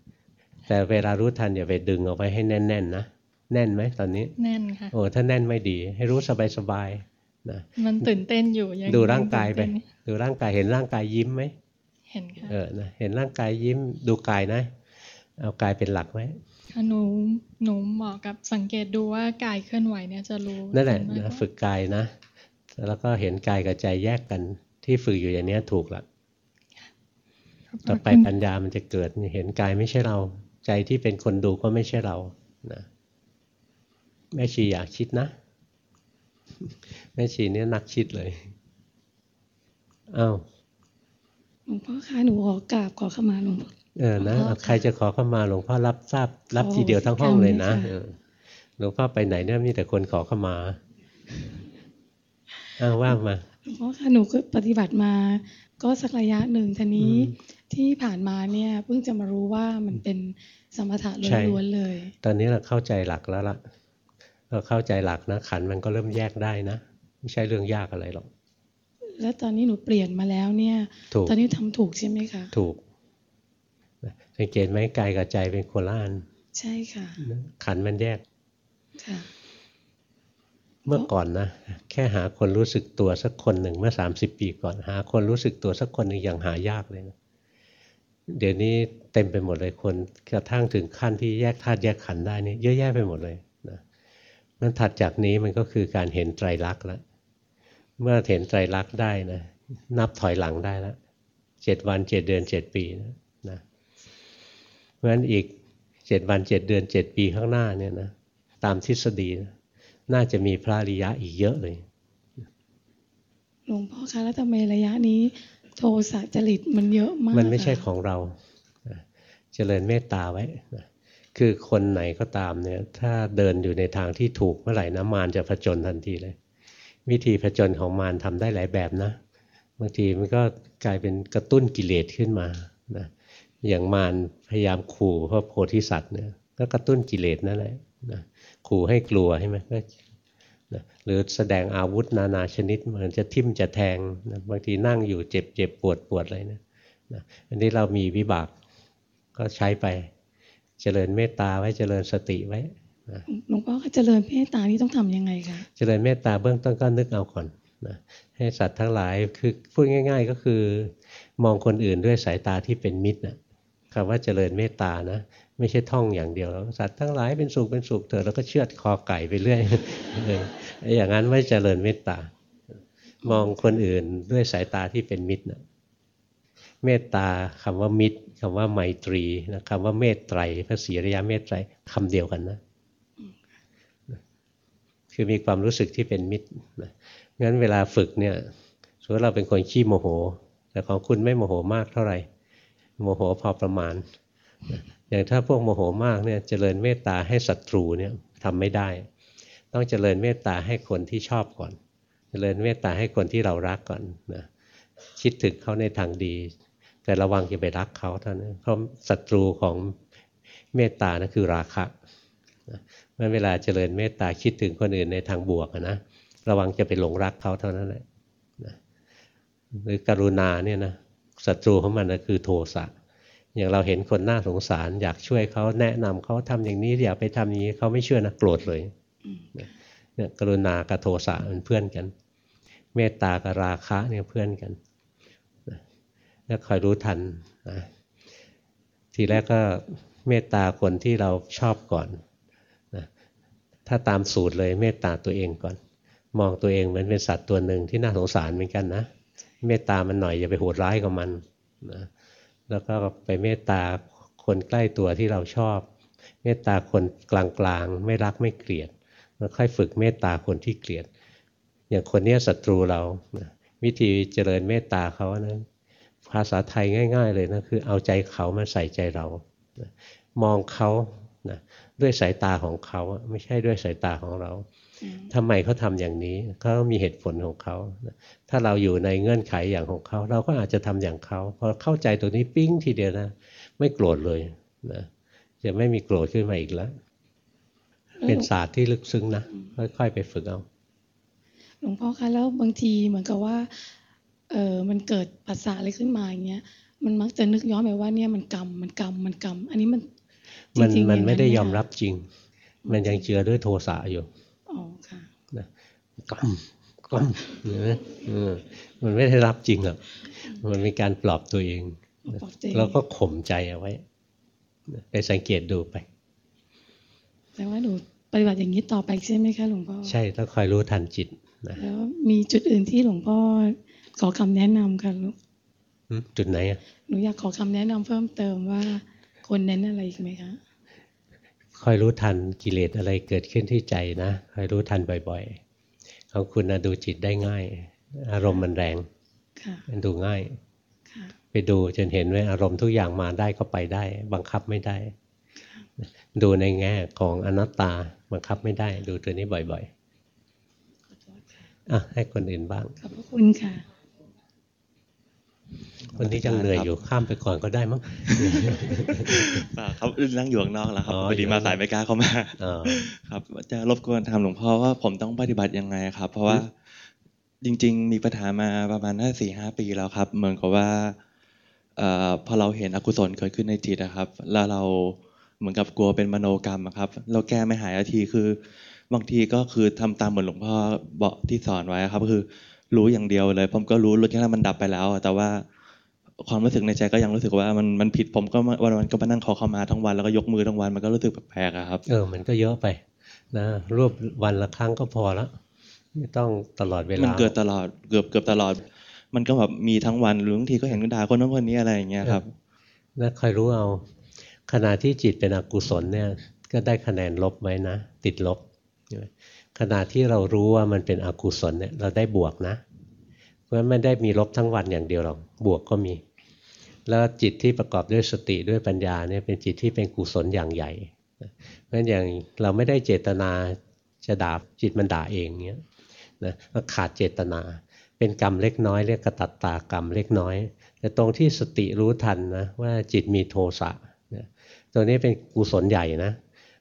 S1: แต่เวลารู้ทันอย่าไปดึงเอาไว้ให้แน่นๆนะแน่นไหมตอนนี้
S3: แน่นค่ะ
S1: โอ้ถ้าแน่นไม่ดี ให้รู้สบายๆนะ
S3: มันตื่นเต้นอยู่ยัง
S1: ดูร่างกายไป
S3: ตื่นเต้น
S1: ดูร่างกายเห็นร่างกายยิ้มไหม
S3: เห็นค่ะ
S1: เออนะเห็นร่างกายยิ้มดูกายนะ เอากายเป็นหลักไว้
S3: ค่ะหนูหนูเหมาะกับสังเกตดูว่ากายเคลื่อนไหวเนี่ยจะรู้
S1: นั่นแหละ
S3: มาก
S1: นะ
S3: กว่า
S1: ฝึกกายนะ แล้วก็เห็นกายกับใจแยกกันที่ฝึกอยู่อย่างเนี้ยถูกละ
S3: ขบคุณ
S1: ต่อไปปัญญามันจะเกิดเห็นกายไม่ใช่เรา ใจที่เป็นคนดูก็ไม่ใช่เรานะแม่ชีอยากคิดนะ แม่ชีเนี่ยนักคิดเลยอ้าว
S4: หลวงพ่อคะหนูขอกราบขอขมาหลวงพ่อ
S1: เออนะ
S4: หลวงพ่อ
S1: ใครจะขอเข้ามาหลวงพ่อรับทราบ รับ
S4: ขอ
S1: ทีเดียวทั้งห้องเลยนะ
S4: กรรมเลยค่ะ
S1: เออหลวงพ่อไปไหนเนี่ยมีแต่คนขอเข้ามาอ้าวว่างมา
S4: หลวงพ่อคะหนูก็ปฏิบัติมาก็สักระยะหนึ่งทีนี้
S1: อืม
S4: ที่ผ่านมาเนี่ยเพิ่งจะมารู้ว่ามันเป็น สมถะ
S1: ใช่
S4: ล้วนๆเลย
S1: ตอนนี้เราเข้าใจหลักแล้วล่ะเราเข้าใจหลักนะขันธ์มันก็เริ่มแยกได้นะ ไม่ใช่เรื่องยากอะไรหรอก
S4: แล้วตอนนี้หนูเปลี่ยนมาแล้วเนี่ย
S1: ถูก
S4: ตอนนี้ทำถูกใช่ไหมคะ
S1: ถูกสังเกตไหมกายกับใจเป็นโคนละอัน
S4: ใช่ค่ะ
S1: ขันธ์มันแยก
S4: ค่ะ
S1: เมื่อก่อนนะ แค่หาคนรู้สึกตัวสักคนหนึ่งเมื่อ30ปีก่อน หาคนรู้สึกตัวสักคนหนึ่งยังหายากเลยนะ เดี๋ยวนี้เต็มไปหมดเลยคนกระทั่งถึงขั้นที่แยกธาตุแยกขันธ์ได้นี่เยอะแยะไปหมดเลยนะนั้นถัดจากนี้มันก็คือการเห็นไตรลักษณ์แล้วเมื่อเห็นไตรลักษณ์ได้นะนับถอยหลังได้แล้วเจ็ดวันเจ็ดเดือนเจ็ดปีนะนะเพราะฉะนั้นอีกเจ็ดวันเจ็ดเดือนเจ็ดปีข้างหน้าเนี่ยนะตามทฤษฎีนะน่าจะมีพระริยะอีกเยอะเลย
S4: หลวงพ่อคะแล้วทำไมระยะนี้ โทสะจริตมันเยอะมาก
S1: มันไม่ใช่ของเราเจริญเมตตาไว้คือคนไหนก็ตามเนี่ย ถ้าเดินอยู่ในทางที่ถูกเมื่อไหร่นะมารจะผจญทันทีเลย วิธีผจญของมารทำได้หลายแบบนะบางทีมันก็กลายเป็นกระตุ้นกิเลสขึ้นมานะอย่างมารพยายามขู่พระโพธิสัตว์เนี่ยก็กระตุ้นกิเลสนั่นแหละนะขู่ให้กลัวใช่ไหมก็ นะหรือแสดงอาวุธนานาชนิดเหมือนจะทิ่มจะแทงนะบางทีนั่งอยู่เจ็บเจ็บปวดปวดอะไรนะนะอันนี้เรามีวิบากก็ใช้ไปเจริญเมตตาไว้เจริญสติไว้
S4: หลวงพ่อคะเจริญเมตตานี่ต้องทำยังไงคะ
S1: เจริญเมตตาเบื้องต้นก็นึกเอาก่อนนะให้สัตว์ทั้งหลายคือพูดง่าย ๆ ก็คือ มองคนอื่นด้วยสายตาที่เป็นมิตรนะคำว่าเจริญเมตตานะ ไม่ใช่ท่องอย่างเดียวแล้วสัตว์ทั้งหลายเป็นสุขเป็นสุขเถอะแล้วก็เชือดคอไก่ไปเรื่อยเออไอ้อย่างนั้นไม่เจริญเมตตามองคนอื่นด้วยสายตาที่เป็นมิตรนะเมตตาคำว่ามิตรคำว่าไมตรีนะคำว่าเมตไตรพระศรีริยเมตไตรคำเดียวกันนะ คือมีความรู้สึกที่เป็นมิตรนะงั้นเวลาฝึกเนี่ยสมมติเราเป็นคนขี้โมโห แต่ของคุณไม่โมโหมากเท่าไหร่โมโหพอประมาณ อย่างถ้าพวกโมโหมากเนี่ยเจริญเมตตาให้ศัตรูเนี่ยทำไม่ได้ ต้องเจริญเมตตาให้คนที่ชอบก่อนเจริญเมตตาให้คนที่เรารักก่อนนะคิดถึงเขาในทางดี แต่ระวังจะไปรักเขาเท่านั้นเพราะศัตรูของเมตตานะคือราคะเมื่อเวลาเจริญเมตตาคิดถึงคนอื่นในทางบวกนะระวังจะไปหลงรักเขาเท่านั้นแหละหรือกรุณาเนี่ยนะศัตรูของมันนะคือโทสะ อย่างเราเห็นคนน่าสงสาร อยากช่วยเขาแนะนำเขาทำอย่างนี้อย่าไปทำอย่างนี้เขาไม่เชื่อนะโกรธเลยเนี่ยกรุณากับโทสะเป็นเพื่อนกัน เมตตากับราคะเนี่ยเพื่อนกันนะแล้วคอยรู้ทันนะทีแรกก็เมตตาคนที่เราชอบก่อนถ้าตามสูตรเลยเมตตาตัวเองก่อน มองตัวเองเหมือนเป็นสัตว์ตัวหนึ่งที่น่าสงสารเหมือนกันนะ เมตตามันหน่อยอย่าไปโหดร้ายกับมันนะ แล้วก็ไปเมตตาคนใกล้ตัวที่เราชอบ เมตตาคนกลางๆ ไม่รักไม่เกลียดแล้วค่อยฝึกเมตตาคนที่เกลียด อย่างคนเนี้ยศัตรูเราวิธีเจริญเมตตาเขานะภาษาไทยง่าย ๆ เลยนะคือเอาใจเขามาใส่ใจเรา มองเขานะด้วยสายตาของเขาไม่ใช่ด้วยสายตาของเรา ทำไมเขาทำอย่างนี้เขามีเหตุผลของเขา ถ้าเราอยู่ในเงื่อนไขอย่างของเขา เราก็อาจจะทำอย่างเขาพอเข้าใจตัวนี้ปิ้งทีเดียวนะ ไม่โกรธเลยนะจะไม่มีโกรธขึ้นมาอีกแล้ว เป็นศาสตร์ที่ลึกซึ้งนะค่อยๆไปฝึกเอา
S4: หลวงพ่อคะแล้วบางทีเหมือนกับว่าเออมันเกิดภาษาอะไรขึ้นมาอย่างเงี้ยมันมักจะนึกย้อนไปว่าเนี่ยมันกรรมมันกรรมมันกรรม อันนี้มัน
S1: มัน
S4: จริงๆ
S1: มันไม่ได้า
S4: ง
S1: ยอมรับจริง มันยังเจือด้วยโทสะอยู่
S4: อ๋อค่ะ
S1: กล้มกล้มเห็นไหมเออมันไม่ได้รับจริงหรอกมันเป็นการปลอบตัวเอง
S4: ปลอบใจ
S1: แล้วก็ข่มใจเอาไว้ ไปสังเกตดูไป
S4: แต่ว่าหนูปฏิบัติอย่างนี้ต่อไปใช่ไหมคะหลวงพ่อ
S1: ใช่ต้องคอยรู้ทันจิตนะ
S4: แล้วมีจุดอื่นที่หลวงพ่อขอคำแนะนำค่ะลูก
S1: หึจุดไหนอะ
S4: หนูอยากขอคำแนะนำเพิ่มเติมว่าควรเน้นอะไรอีกไหมคะ
S1: คอยรู้ทันกิเลสอะไรเกิดขึ้นที่ใจนะคอยรู้ทันบ่อย ๆ ของคุณนะดูจิตได้ง่าย อารมณ์มันแรง
S4: ค่ะ
S1: มันดูง่าย
S4: ค่ะ
S1: ไปดูจนเห็นว่าอารมณ์ทุกอย่างมาได้ก็ไปได้ บังคับไม่ได้ ดูในแง่ของอนัตตาบังคับไม่ได้ ดูตัวนี้บ่อย
S4: ขอโทษค่ะ
S1: ๆอะให้คนอื่นบ้าง
S4: ขอบพระคุณค่ะ
S1: คนที่ยังเหนื่อยอยู่ข้ามไปก่อนก็ได้มั้ง
S5: เปล่าครับนั่งอยู่ข้างนอกแล้วครับ
S1: อ๋อ
S5: พอดีมาสายไม่กล้าเข้ามา
S1: เออ
S5: ครับ จะรบกวนถามหลวงพ่อว่าผมต้องปฏิบัติยังไงครับ เพราะว่าจริง ๆ มีปัญหามาประมาณน่าสี่ห้าปีแล้วครับ เหมือนกับว่าเอ่อพอเราเห็นอกุศลเกิดขึ้นในจิตนะครับ แล้วเราเหมือนกับกลัวเป็นมโนกรรมอะครับ เราแก้ไม่หายทีคือบางทีก็คือทำตามเหมือนหลวงพ่อบอกที่สอนไว้ครับก็คือ รู้อย่างเดียวเลย ผมก็รู้รู้แค่นั้นมันดับไปแล้วอะแต่ว่าความรู้สึกในใจก็ยังรู้สึกว่ามันมันผิดผมก็มาวันวันๆก็มานั่งขอเข้ามาทั้งวันแล้วก็ยกมือทั้งวันมันก็รู้สึกแปลกๆอะครับ
S1: เออมันก็เยอะไปนะรวบวันละครั้งก็พอแล้วไม่ต้องตลอดเวลา
S5: มันเกิดตลอดเกือบเกือบตลอด มันก็แบบมีทั้งวันหรือบางทีก็เห็นด่าคนนั้นคนนี้อะไรอย่างเงี้ยครับ
S1: นะคอยรู้เอาขณะที่จิตเป็นอกุศลเนี่ยก็ได้คะแนนลบไว้นะ ติดลบใช่ไหม ขณะที่เรารู้ว่ามันเป็นอกุศลเนี่ยเราได้บวกนะ เพราะฉะนั้นไม่ได้มีลบทั้งวันอย่างเดียวหรอกบวกก็มี แล้วจิตที่ประกอบด้วยสติด้วยปัญญาเนี่ยเป็นจิตที่เป็นกุศลอย่างใหญ่เพราะฉะนั้นอย่างเราไม่ได้เจตนาจะด่าจิตมันด่าเองเนี้ยนะมันขาดเจตนา เป็นกรรมเล็กน้อยเรียกกระตัตตากรรมเล็กน้อย แต่ตรงที่สติรู้ทันนะว่าจิตมีโทสะนะตัวนี้เป็นกุศลใหญ่นะ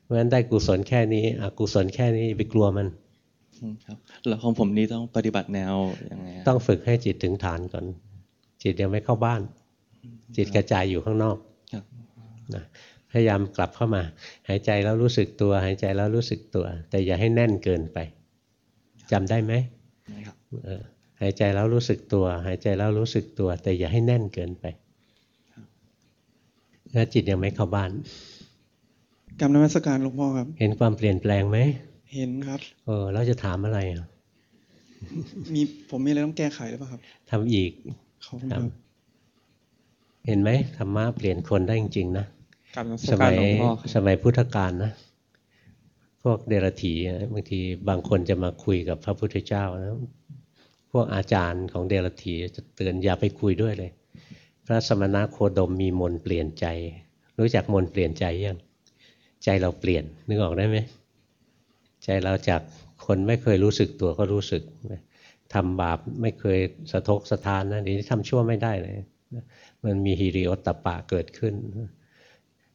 S1: เพราะฉะนั้นได้กุศลแค่นี้อกุศลแค่นี้อย่าไปกลัวมัน
S5: อืมครับแล้วของผมนี่ต้องปฏิบัติแนวยังไงอะ
S1: ต้องฝึกให้จิตถึงฐานก่อน จิตยังไม่เข้าบ้าน จิตกระจายอยู่ข้างนอก
S5: ครับ
S1: นะพยายามกลับเข้ามา หายใจแล้วรู้สึกตัว หายใจแล้วรู้สึกตัว แต่อย่าให้แน่นเกินไปจำได้ไหม
S5: นะครับ
S1: เออหายใจแล้วรู้สึกตัว หายใจแล้วรู้สึกตัว แต่อย่าให้แน่นเกินไปแล้วจิตยังไม่เข้าบ้าน
S6: กรรมนมัสการหลวงพ่อครับ
S1: เห็นความเปลี่ยนแปลงไหม
S6: เห็นครับ
S1: เออแล้วจะถามอะไรอะ
S6: มีผมมีอะไรต้องแก้ไขหรือเปล่าครับ
S1: ทำอีก
S6: ขอบคุณ
S1: ค
S6: ค
S1: รั
S6: รับบ
S1: เห็นไหมธรรมะเปลี่ยนคนได้จริงๆนะ
S6: กรรมนมัส
S1: ส
S6: กา
S1: มั
S6: ร
S1: ย
S6: หลวงพ่อครับ
S1: สมัยพุทธกาลนะพวกเดรัจฉีอะบางทีบางคนจะมาคุยกับพระพุทธเจ้านะพวกอาจารย์ของเดรัจฉีจะเตือนอย่าไปคุยด้วยเลย พระสมณะโคดมมีมนต์เปลี่ยนใจ รู้จักมนต์เปลี่ยนใจยัง ใจเราเปลี่ยนนึกออกได้ไหมใจเราจากคนไม่เคยรู้สึกตัวก็รู้สึกทำบาปไม่เคยสะทกสะทานนะเดี๋ยวนี้ทำชั่วไม่ได้เลยมันมีฮิริโอตตปปะเกิดขึ้น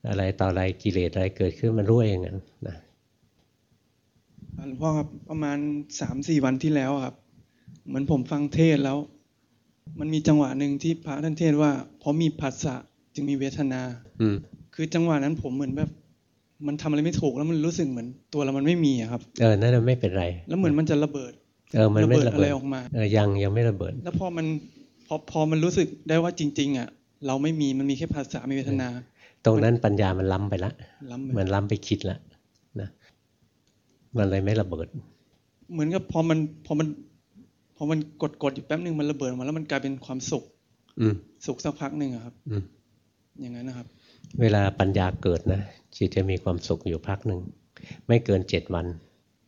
S1: อะไรต่ออะไรกิเลสอะไรเกิดขึ้นมันรู้เองอะนะ
S6: หลวงพ่อครับประมาณสามสี่วันที่แล้วอะครับ เหมือนผมฟังเทศน์แล้ว มันมีจังหวะหนึ่งที่พระท่านเทศน์ว่าเพราะมีผัสสะจึงมีเวทนา
S1: อืม
S6: คือจังหวะนั้นผมเหมือนแบบ มันทำอะไรไม่ถูกแล้วมันรู้สึกเหมือนตัวเรามันไม่มีอะครับ
S1: เออนั่นนะไม่เป็นไร
S6: แล้วเหมือนมันจะระเบิด
S1: เออมันไม่
S6: ระ
S1: ระ
S6: เบิด
S1: เบิ
S6: อะไร
S1: ด
S6: ออกมา
S1: เออยังยังไม่ระเบิด
S6: แล้วพอมันพอพอมันรู้สึกได้ว่าจริง ๆ อะ เราไม่มีมันมีแค่ผัสสะมีเวทนา
S1: ตรงนั้นปัญญามันล้ำไปละ
S6: ล้ำไป
S1: มันล้ำไปคิดละนะมันเลยไม่ระเบิด
S6: เหมือนกับพอมันพอมันพอมันกดกดอยู่แป๊บหนึ่งมันระเบิดออกมาแล้วมันกลายเป็นความสุข
S1: อืม
S6: สุขสักพักหนึ่งอะครับ
S1: อืม
S6: อย่างนั้นนะครับ
S1: เวลาปัญญาเกิดนะจิตจะมีความสุขอยู่พักหนึ่งไม่เกินเจ็ดวัน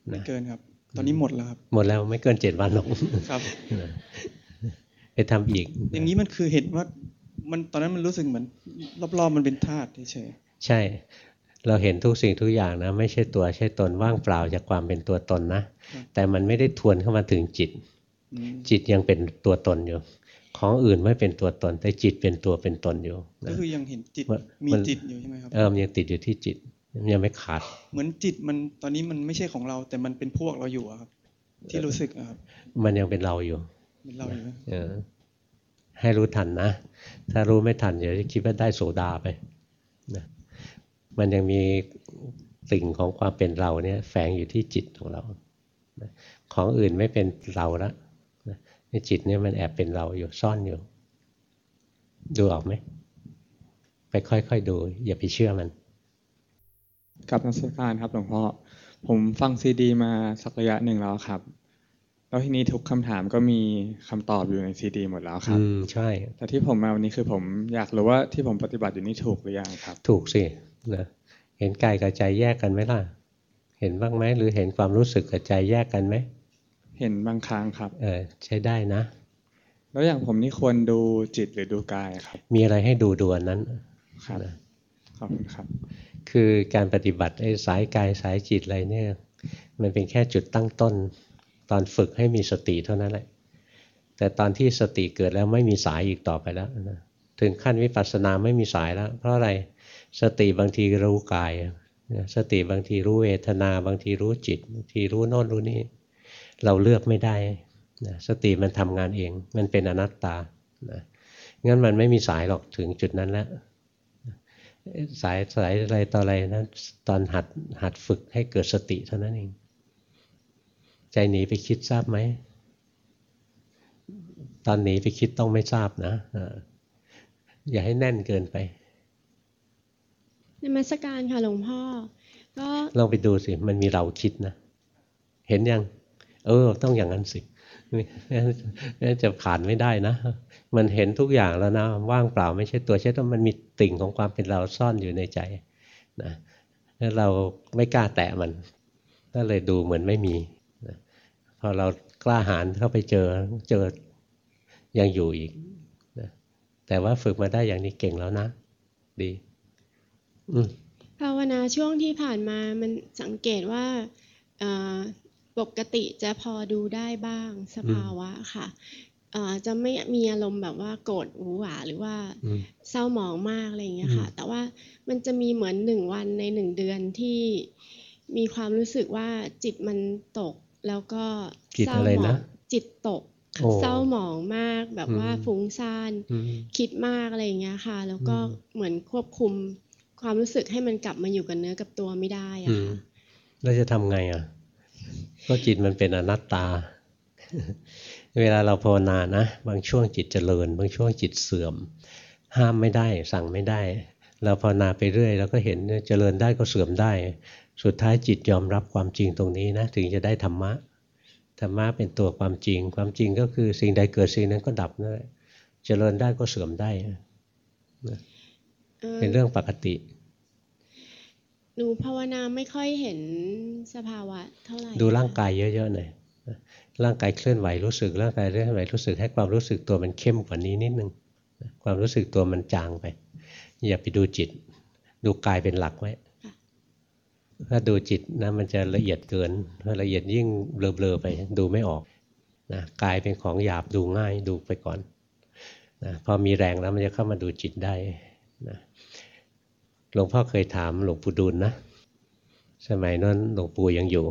S6: ไม่
S1: นะ
S6: เกินครับ ตอนนี้หมดแล้วครับ
S1: หมดแล้วไม่เกินเจ็ดวันหรอก
S6: ครับ
S1: นะไปทำอีก
S6: อย่างนี้มันคือเห็นว่า มันตอนนั้นมันรู้สึกเหมือน รอบๆมันเป็นธาตุเฉย
S1: ใช่ เราเห็นทุกสิ่งทุกอย่างนะ ไม่ใช่ตัวใช่ตนว่างเปล่าจากความเป็นตัวตนนะแต่มันไม่ได้ทวนเข้ามาถึงจิต
S6: อืม
S1: จิตยังเป็นตัวตนอยู่ ของอื่นไม่เป็นตัวตน แต่จิตเป็นตัวเป็นตนอยู่
S6: ก็
S1: นะ
S6: คือยังเห็นจิต
S1: มัน
S6: มี
S1: มัน
S6: จิตอยู่ใช่ไหมครับ
S1: เออมันยังติดอยู่ที่จิตมันยังไม่ขาด
S6: เหมือนจิตมันตอนนี้มันไม่ใช่ของเรา แต่มันเป็นพวกเราอยู่อะครับ ที่รู้สึกอะครับ
S1: มันยังเป็นเราอยู่
S6: เป็นเราอยู่นะ
S1: เออให้รู้ทันนะ ถ้ารู้ไม่ทันเดี๋ยวจะคิดว่าได้โสดาไปนะมันยังมีสิ่งของความเป็นเราเนี่ย แฝงอยู่ที่จิตของเรานะของอื่นไม่เป็นเราละนะใน จิตเนี่ยมันแอบเป็นเราอยู่ซ่อนอยู่ ดูออกไหม ไปค่อยๆดู อย่าไปเชื่อมัน
S7: กับนักสการครับหลวงพ่อผมฟังซีดี มาสักระยะหนึ่งแล้วครับ แล้วทีนี้ทุกคำถามก็มีคำตอบอยู่ในซีดี หมดแล้วครับ
S1: อืมใช่
S7: แต่ที่ผมมาวันนี้คือผมอยากรู้ว่าที่ผมปฏิบัติอยู่นี่ถูกหรือยังครับ
S1: ถูกสินะเห็นกายกับใจแยกกันไหมล่ะ เห็นบ้างไหมหรือเห็นความรู้สึกกับใจแยกกันไหม
S7: เห็นบางครั้งครับ
S1: เออใช้ได้นะ
S7: แล้วอย่างผมนี่ควรดูจิตหรือดูกายครับ
S1: มีอะไรให้ดูดูอันนั้น
S7: ครับขอบคุณครับ
S1: คือการปฏิบัติไอ้สายกายสายจิตอะไรเนี่ย มันเป็นแค่จุดตั้งต้น ตอนฝึกให้มีสติเท่านั้นแหละ แต่ตอนที่สติเกิดแล้วไม่มีสายอีกต่อไปแล้วนะถึงขั้นวิปัสสนาไม่มีสายแล้ว เพราะอะไรสติบางทีรู้กายนะสติบางทีรู้เวทนา บางทีรู้จิตบางทีรู้โน่นรู้นี่ เราเลือกไม่ได้นะสติมันทำงานเอง มันเป็นอนัตตานะงั้นมันไม่มีสายหรอกถึงจุดนั้นแล้วสายสายอะไรต่ออะไรนะตอนหัดหัดฝึกให้เกิดสติเท่านั้นเอง ใจหนีไปคิดทราบไหม ตอนหนีไปคิดต้องไม่ทราบนะเอออย่าให้แน่นเกินไป
S8: นมัสการค่ะหลวงพ่อ ก็
S1: ลองไปดูสิ มันมีเราคิดนะ เห็นยัง เออ ต้องอย่างนั้นสินี่นี่จะผ่านไม่ได้นะ มันเห็นทุกอย่างแล้วนะ ว่างเปล่าไม่ใช่ตัวใช่ต้องมันมีติ่งของความเป็นเราซ่อนอยู่ในใจนะแล้วเราไม่กล้าแตะมันก็เลยดูเหมือนไม่มีนะพอเรากล้าหาญเข้าไปเจอเจอยังอยู่อีกนะแต่ว่าฝึกมาได้อย่างนี้เก่งแล้วนะ ดี อื
S8: ภาวนาช่วงที่ผ่านมามันสังเกตว่า ปกติจะพอดูได้บ้างสภาวะค่ะเอ่อจะไม่มีอารมณ์แบบว่าโกรธหูหวาหรือว่า
S1: อืม
S8: เศร้าหมองมากอะไรอย่างเงี้ยค่ะ
S1: อืม
S8: แต่ว่ามันจะมีเหมือนหนึ่งวันในหนึ่งเดือนที่มีความรู้สึกว่าจิตมันตกแล้วก็
S1: จิต
S8: เศร้า
S1: อะไร
S8: หมอ
S1: นะ
S8: งจิตตก
S1: โอ้
S8: เศร้าหมองมากแบบว่า
S1: อืม
S8: ฟุ้งซ่าน
S1: อืม
S8: คิดมากอะไรอย่างเงี้ยค่ะ แล้วก็
S1: อืม
S8: เหมือนควบคุมความรู้สึกให้มันกลับมาอยู่กับเนื้อกับตัวไม่ได้
S1: อื
S8: อะ
S1: ม
S8: ค่ะ
S1: แล้วจะทำไงอะ ก็จิตมันเป็นอนัตตา เวลาเราภาวนานะ บางช่วงจิตเจริญ บางช่วงจิตเสื่อม ห้ามไม่ได้ สั่งไม่ได้ เราภาวนาไปเรื่อยเราก็เห็นเจริญได้ก็เสื่อมได้ สุดท้ายจิตยอมรับความจริงตรงนี้นะ ถึงจะได้ธรรมะธรรมะเป็นตัวความจริง ความจริงก็คือสิ่งใดเกิดสิ่งนั้นก็ดับนั่นแหละเจริญได้ก็เสื่อมได้
S8: เอ่อ
S1: เป็นเรื่องปกติ
S8: หนูภาวนาไม่ค่อยเห็นสภาวะเท่าไหร่
S1: ดูร่างกายเยอะๆหน่อยร่างกายเคลื่อนไหวรู้สึกร่างกายเคลื่อนไหวรู้สึกให้ความรู้สึกตัวมันเข้มกว่านี้นิดนึงความรู้สึกตัวมันจางไป อย่าไปดูจิต ดูกายเป็นหลักไว้ถ้าดูจิตนะมันจะละเอียดเกินถ้าละเอียดยิ่งเบลอๆไป ดูไม่ออกนะกายเป็นของหยาบดูง่ายดูไปก่อนนะพอมีแรงแล้วมันจะเข้ามาดูจิตได้นะ หลวงพ่อเคยถามหลวงปู่ดูลนะ สมัยนั้นหลวงปู่ยังอยู่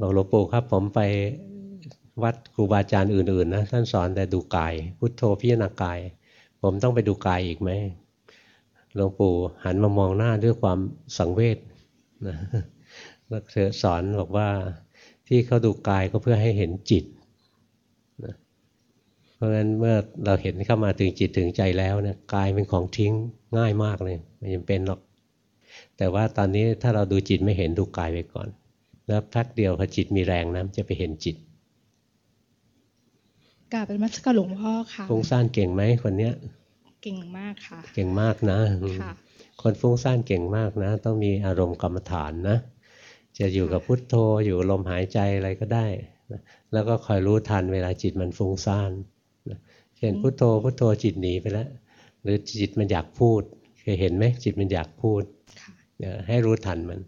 S1: บอกหลวงปู่ครับผมไปวัดครูบาอาจารย์อื่นๆนะท่านสอนแต่ดูกาย พุทโธพิจารณากาย ผมต้องไปดูกายอีกไหมหลวงปู่หันมามองหน้าด้วยความสังเวชนะแล้วเธอสอนบอกว่าที่เขาดูกายก็เพื่อให้เห็นจิตนะเพราะฉะนั้นเมื่อเราเห็นเข้ามาถึงจิตถึงใจแล้วเนี่ยกายเป็นของทิ้ง ง่ายมากเลยไม่จำเป็นหรอก แต่ว่าตอนนี้ถ้าเราดูจิตไม่เห็นดูกายไปก่อน แล้วพักเดียวพอจิตมีแรงนะมันจะไปเห็นจิต
S2: กราบเป็นมัสการหลวงพ่อค่ะ
S1: ฟุ้งซ่านเก่งไหมคนเนี้ย
S2: เก่งมากค่ะ
S1: เก่งมากนะอืม
S2: ค่ะ
S1: คนฟุ้งซ่านเก่งมากนะ ต้องมีอารมณ์กรรมฐานนะ จะอยู่กับพุทโธอยู่ลมหายใจอะไรก็ได้นะแล้วก็คอยรู้ทันเวลาจิตมันฟุ้งซ่านนะเช่นพุทโธพุทโธจิตหนีไปแล้ว หรือจิตมันอยากพูดเคยเห็นไหมจิตมันอยากพูด
S2: ค่ะ
S1: เออให้รู้ทันมัน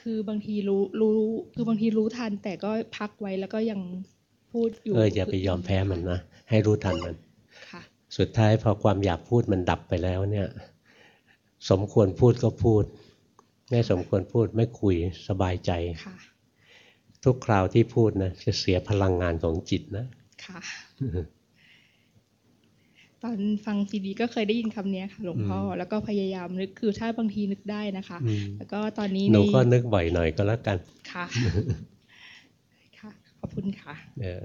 S2: คือบางทีรู้รู้ คือบางทีรู้ทัน แต่ก็พักไว้แล้วก็ยังพูดอยู่
S1: เอออย่าไปยอมแพ้มันนะให้รู้ทันมัน
S2: ค่ะ
S1: สุดท้ายพอความอยากพูดมันดับไปแล้วเนี่ย สมควรพูดก็พูด ไม่สมควรพูดไม่คุยสบายใจ
S2: ค่ะ
S1: ทุกคราวที่พูดนะจะเสียพลังงานของจิตนะ
S2: ค่ะ ตอนฟังซีดีก็เคยได้ยินคำนี้ค่ะ หลวงพ่อ
S1: อืม
S2: แล้วก็พยายามนึกคือถ้าบางทีนึกได้นะคะ
S1: อืม
S2: แล้วก็ตอนนี้
S1: หนู
S2: ใน
S1: ก็นึกบ่อยหน่อยก็แล้วกัน
S2: ค่ะค่ะ ขอบคุณค่ะ
S1: เออ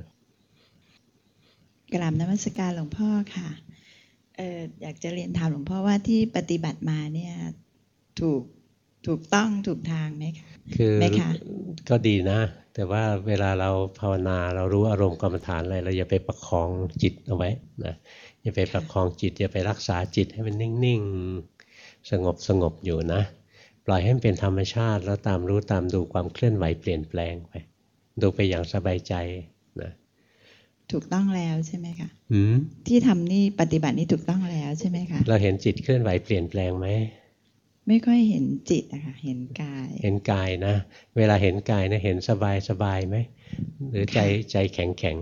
S9: กราบนมัสการหลวงพ่อค่ะเอออยากจะเรียนถามหลวงพ่อว่าที่ปฏิบัติมาเนี่ยถูกถูกต้องถูกทางไหมคะ
S1: คือ
S9: ไหมคะ
S1: ก็ดีนะ แต่ว่าเวลาเราภาวนาเรารู้อารมณ์กรรมฐานอะไรเราอย่าไปประคองจิตเอาไว้นะ อย่าไปประคองจิตอย่าไปรักษาจิตให้มันนิ่งๆ สงบสงบอยู่นะ ปล่อยให้มันเป็นธรรมชาติ แล้วตามรู้ตามดูความเคลื่อนไหวเปลี่ยนแปลงไป ดูไปอย่างสบายใจนะ
S9: ถูกต้องแล้วใช่ไหมคะ
S1: หืม
S9: ที่ทำนี่ปฏิบัตินี่ถูกต้องแล้วใช่ไหมคะ
S1: เราเห็นจิตเคลื่อนไหวเปลี่ยนแปลงไหม
S9: ไม่ค่อยเห็นจิตอะค่ะเห็นกาย
S1: เห็นกายนะ เวลาเห็นกายนะเห็นสบายสบายไหมหรือใจใจแข็งแข็ง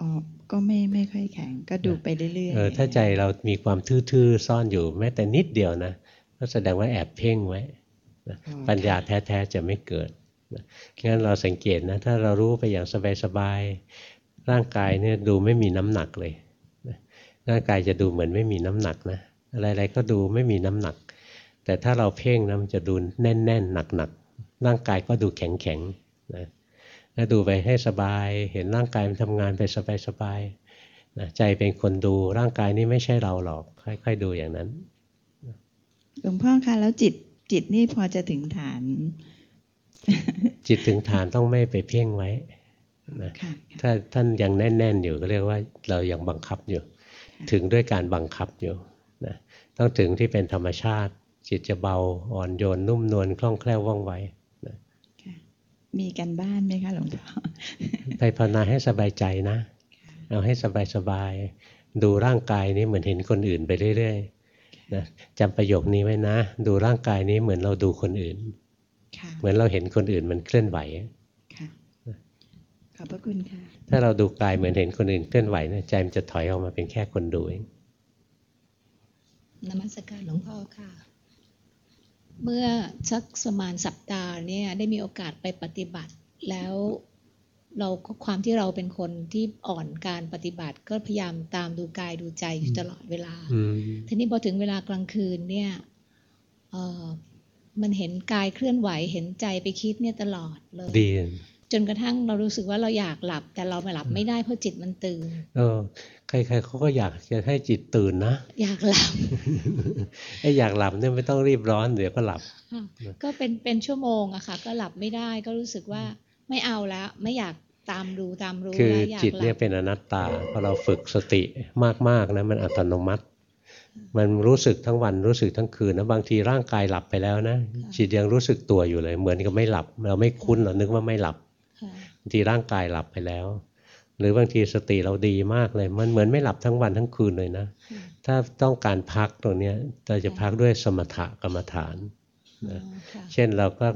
S9: อ๋อก็ไม่ไม่ค่อยแข็ง ก็ดูไปเรื่อย
S1: เออถ้าใจเรามีความทื่อๆซ่อนอยู่แม้แต่นิดเดียวนะก็แสดงว่าแอบเพ่งไว้นะปัญญาแท้ๆจะไม่เกิดนะงั้นเราสังเกตนะ ถ้าเรารู้ไปอย่างสบายๆร่างกายเนี่ยดูไม่มีน้ำหนักเลยนะร่างกายจะดูเหมือนไม่มีน้ำหนักนะอะไรๆก็ดูไม่มีน้ำหนัก แต่ถ้าเราเพ่งนะมันจะดูแน่นๆหนักๆร่างกายก็ดูแข็งๆนะ แล้วดูไปให้สบาย เห็นร่างกายมันทำงานไปสบายๆนะใจเป็นคนดูร่างกายนี้ไม่ใช่เราหรอก ค่อย ๆ ดูอย่างนั้น
S9: ๆหลวงพ่อคะแล้วจิตจิตนี่พอจะถึงฐาน
S1: จิตถึงฐานต้องไม่ไปเพ่งไว้นะ
S9: ค่ะ
S1: ถ้าท่านยังแน่น ๆ อยู่ก็เรียกว่าเรายังบังคับอยู่ ถึงด้วยการบังคับอยู่นะต้องถึงที่เป็นธรรมชาติ จิตจะเบาอ่อนโยนนุ่มนวลคล่องแคล่วว่องไวนะ
S9: มีกันบ้านไหมคะหลวงพ่อ
S1: ไปภาวนาให้สบายใจนะ เอาให้สบายๆดูร่างกายนี้เหมือนเห็นคนอื่นไปเรื่อยๆนะจำประโยคนี้ไว้นะ ดูร่างกายนี้เหมือนเราดูคนอื่น
S9: ค่ะ
S1: เหมือนเราเห็นคนอื่นมันเคลื่อนไหว
S9: ค่ะขอบพระคุณค่ะ
S1: ถ้าเราดูกายเหมือนเห็นคนอื่นเคลื่อนไหวนะใจมันจะถอยออกมาเป็นแค่คนดูเอง
S10: นมัสการหลวงพ่อค่ะ เมื่อสักสมานสัปดาห์เนี่ยได้มีโอกาสไปปฏิบัติ แล้วเราก็ความที่เราเป็นคนที่อ่อนการปฏิบัติ ก็พยายามตามดูกายดูใจอยู่ตลอดเวลา
S1: อืม
S10: ทีนี้พอถึงเวลากลางคืนเนี่ยเออมันเห็นกายเคลื่อนไหวเห็นใจไปคิดเนี่ยตลอดเลย
S1: ดี
S10: จนกระทั่งเรารู้สึกว่าเราอยากหลับ แต่เราไม่หลับไม่ได้เพราะจิตมันตื่น
S1: เออใครๆเขาก็อยากจะให้จิตตื่นนะ
S10: อยากหลับ
S1: ไอ้อยากหลับเนี่ยไม่ต้องรีบร้อนเดี๋ยวก็หลับ
S10: ค่ะก็เป็นเป็นชั่วโมงอะค่ะ ก็หลับไม่ได้ก็รู้สึกว่าไม่เอาแล้ว ไม่อยากตามดูตามรู้
S1: คือ
S10: แล้วอยาก
S1: จิต
S10: ห
S1: เนี่
S10: ลั
S1: ย
S10: บ
S1: เป็นอนัตตาพอเราฝึกสติมากๆนะมันอัตโนมัติ มันรู้สึกทั้งวันรู้สึกทั้งคืนนะบางทีร่างกายหลับไปแล้วนะจิตยังรู้สึกตัวอยู่เลย เหมือนกับไม่หลับ เราไม่คุ้นเรานึกว่าไม่หลับ
S10: ค่ะ
S1: บางทีร่างกายหลับไปแล้ว หรือบางทีสติเราดีมากเลย มันเหมือนไม่หลับทั้งวันทั้งคืนเลยนะ ถ้าต้องการพักตรงเนี้ยเราจะพักด้วยสมถกรรมฐาน
S10: อ๋อ
S1: นะ
S10: ค่ะ
S1: เช่นเราก็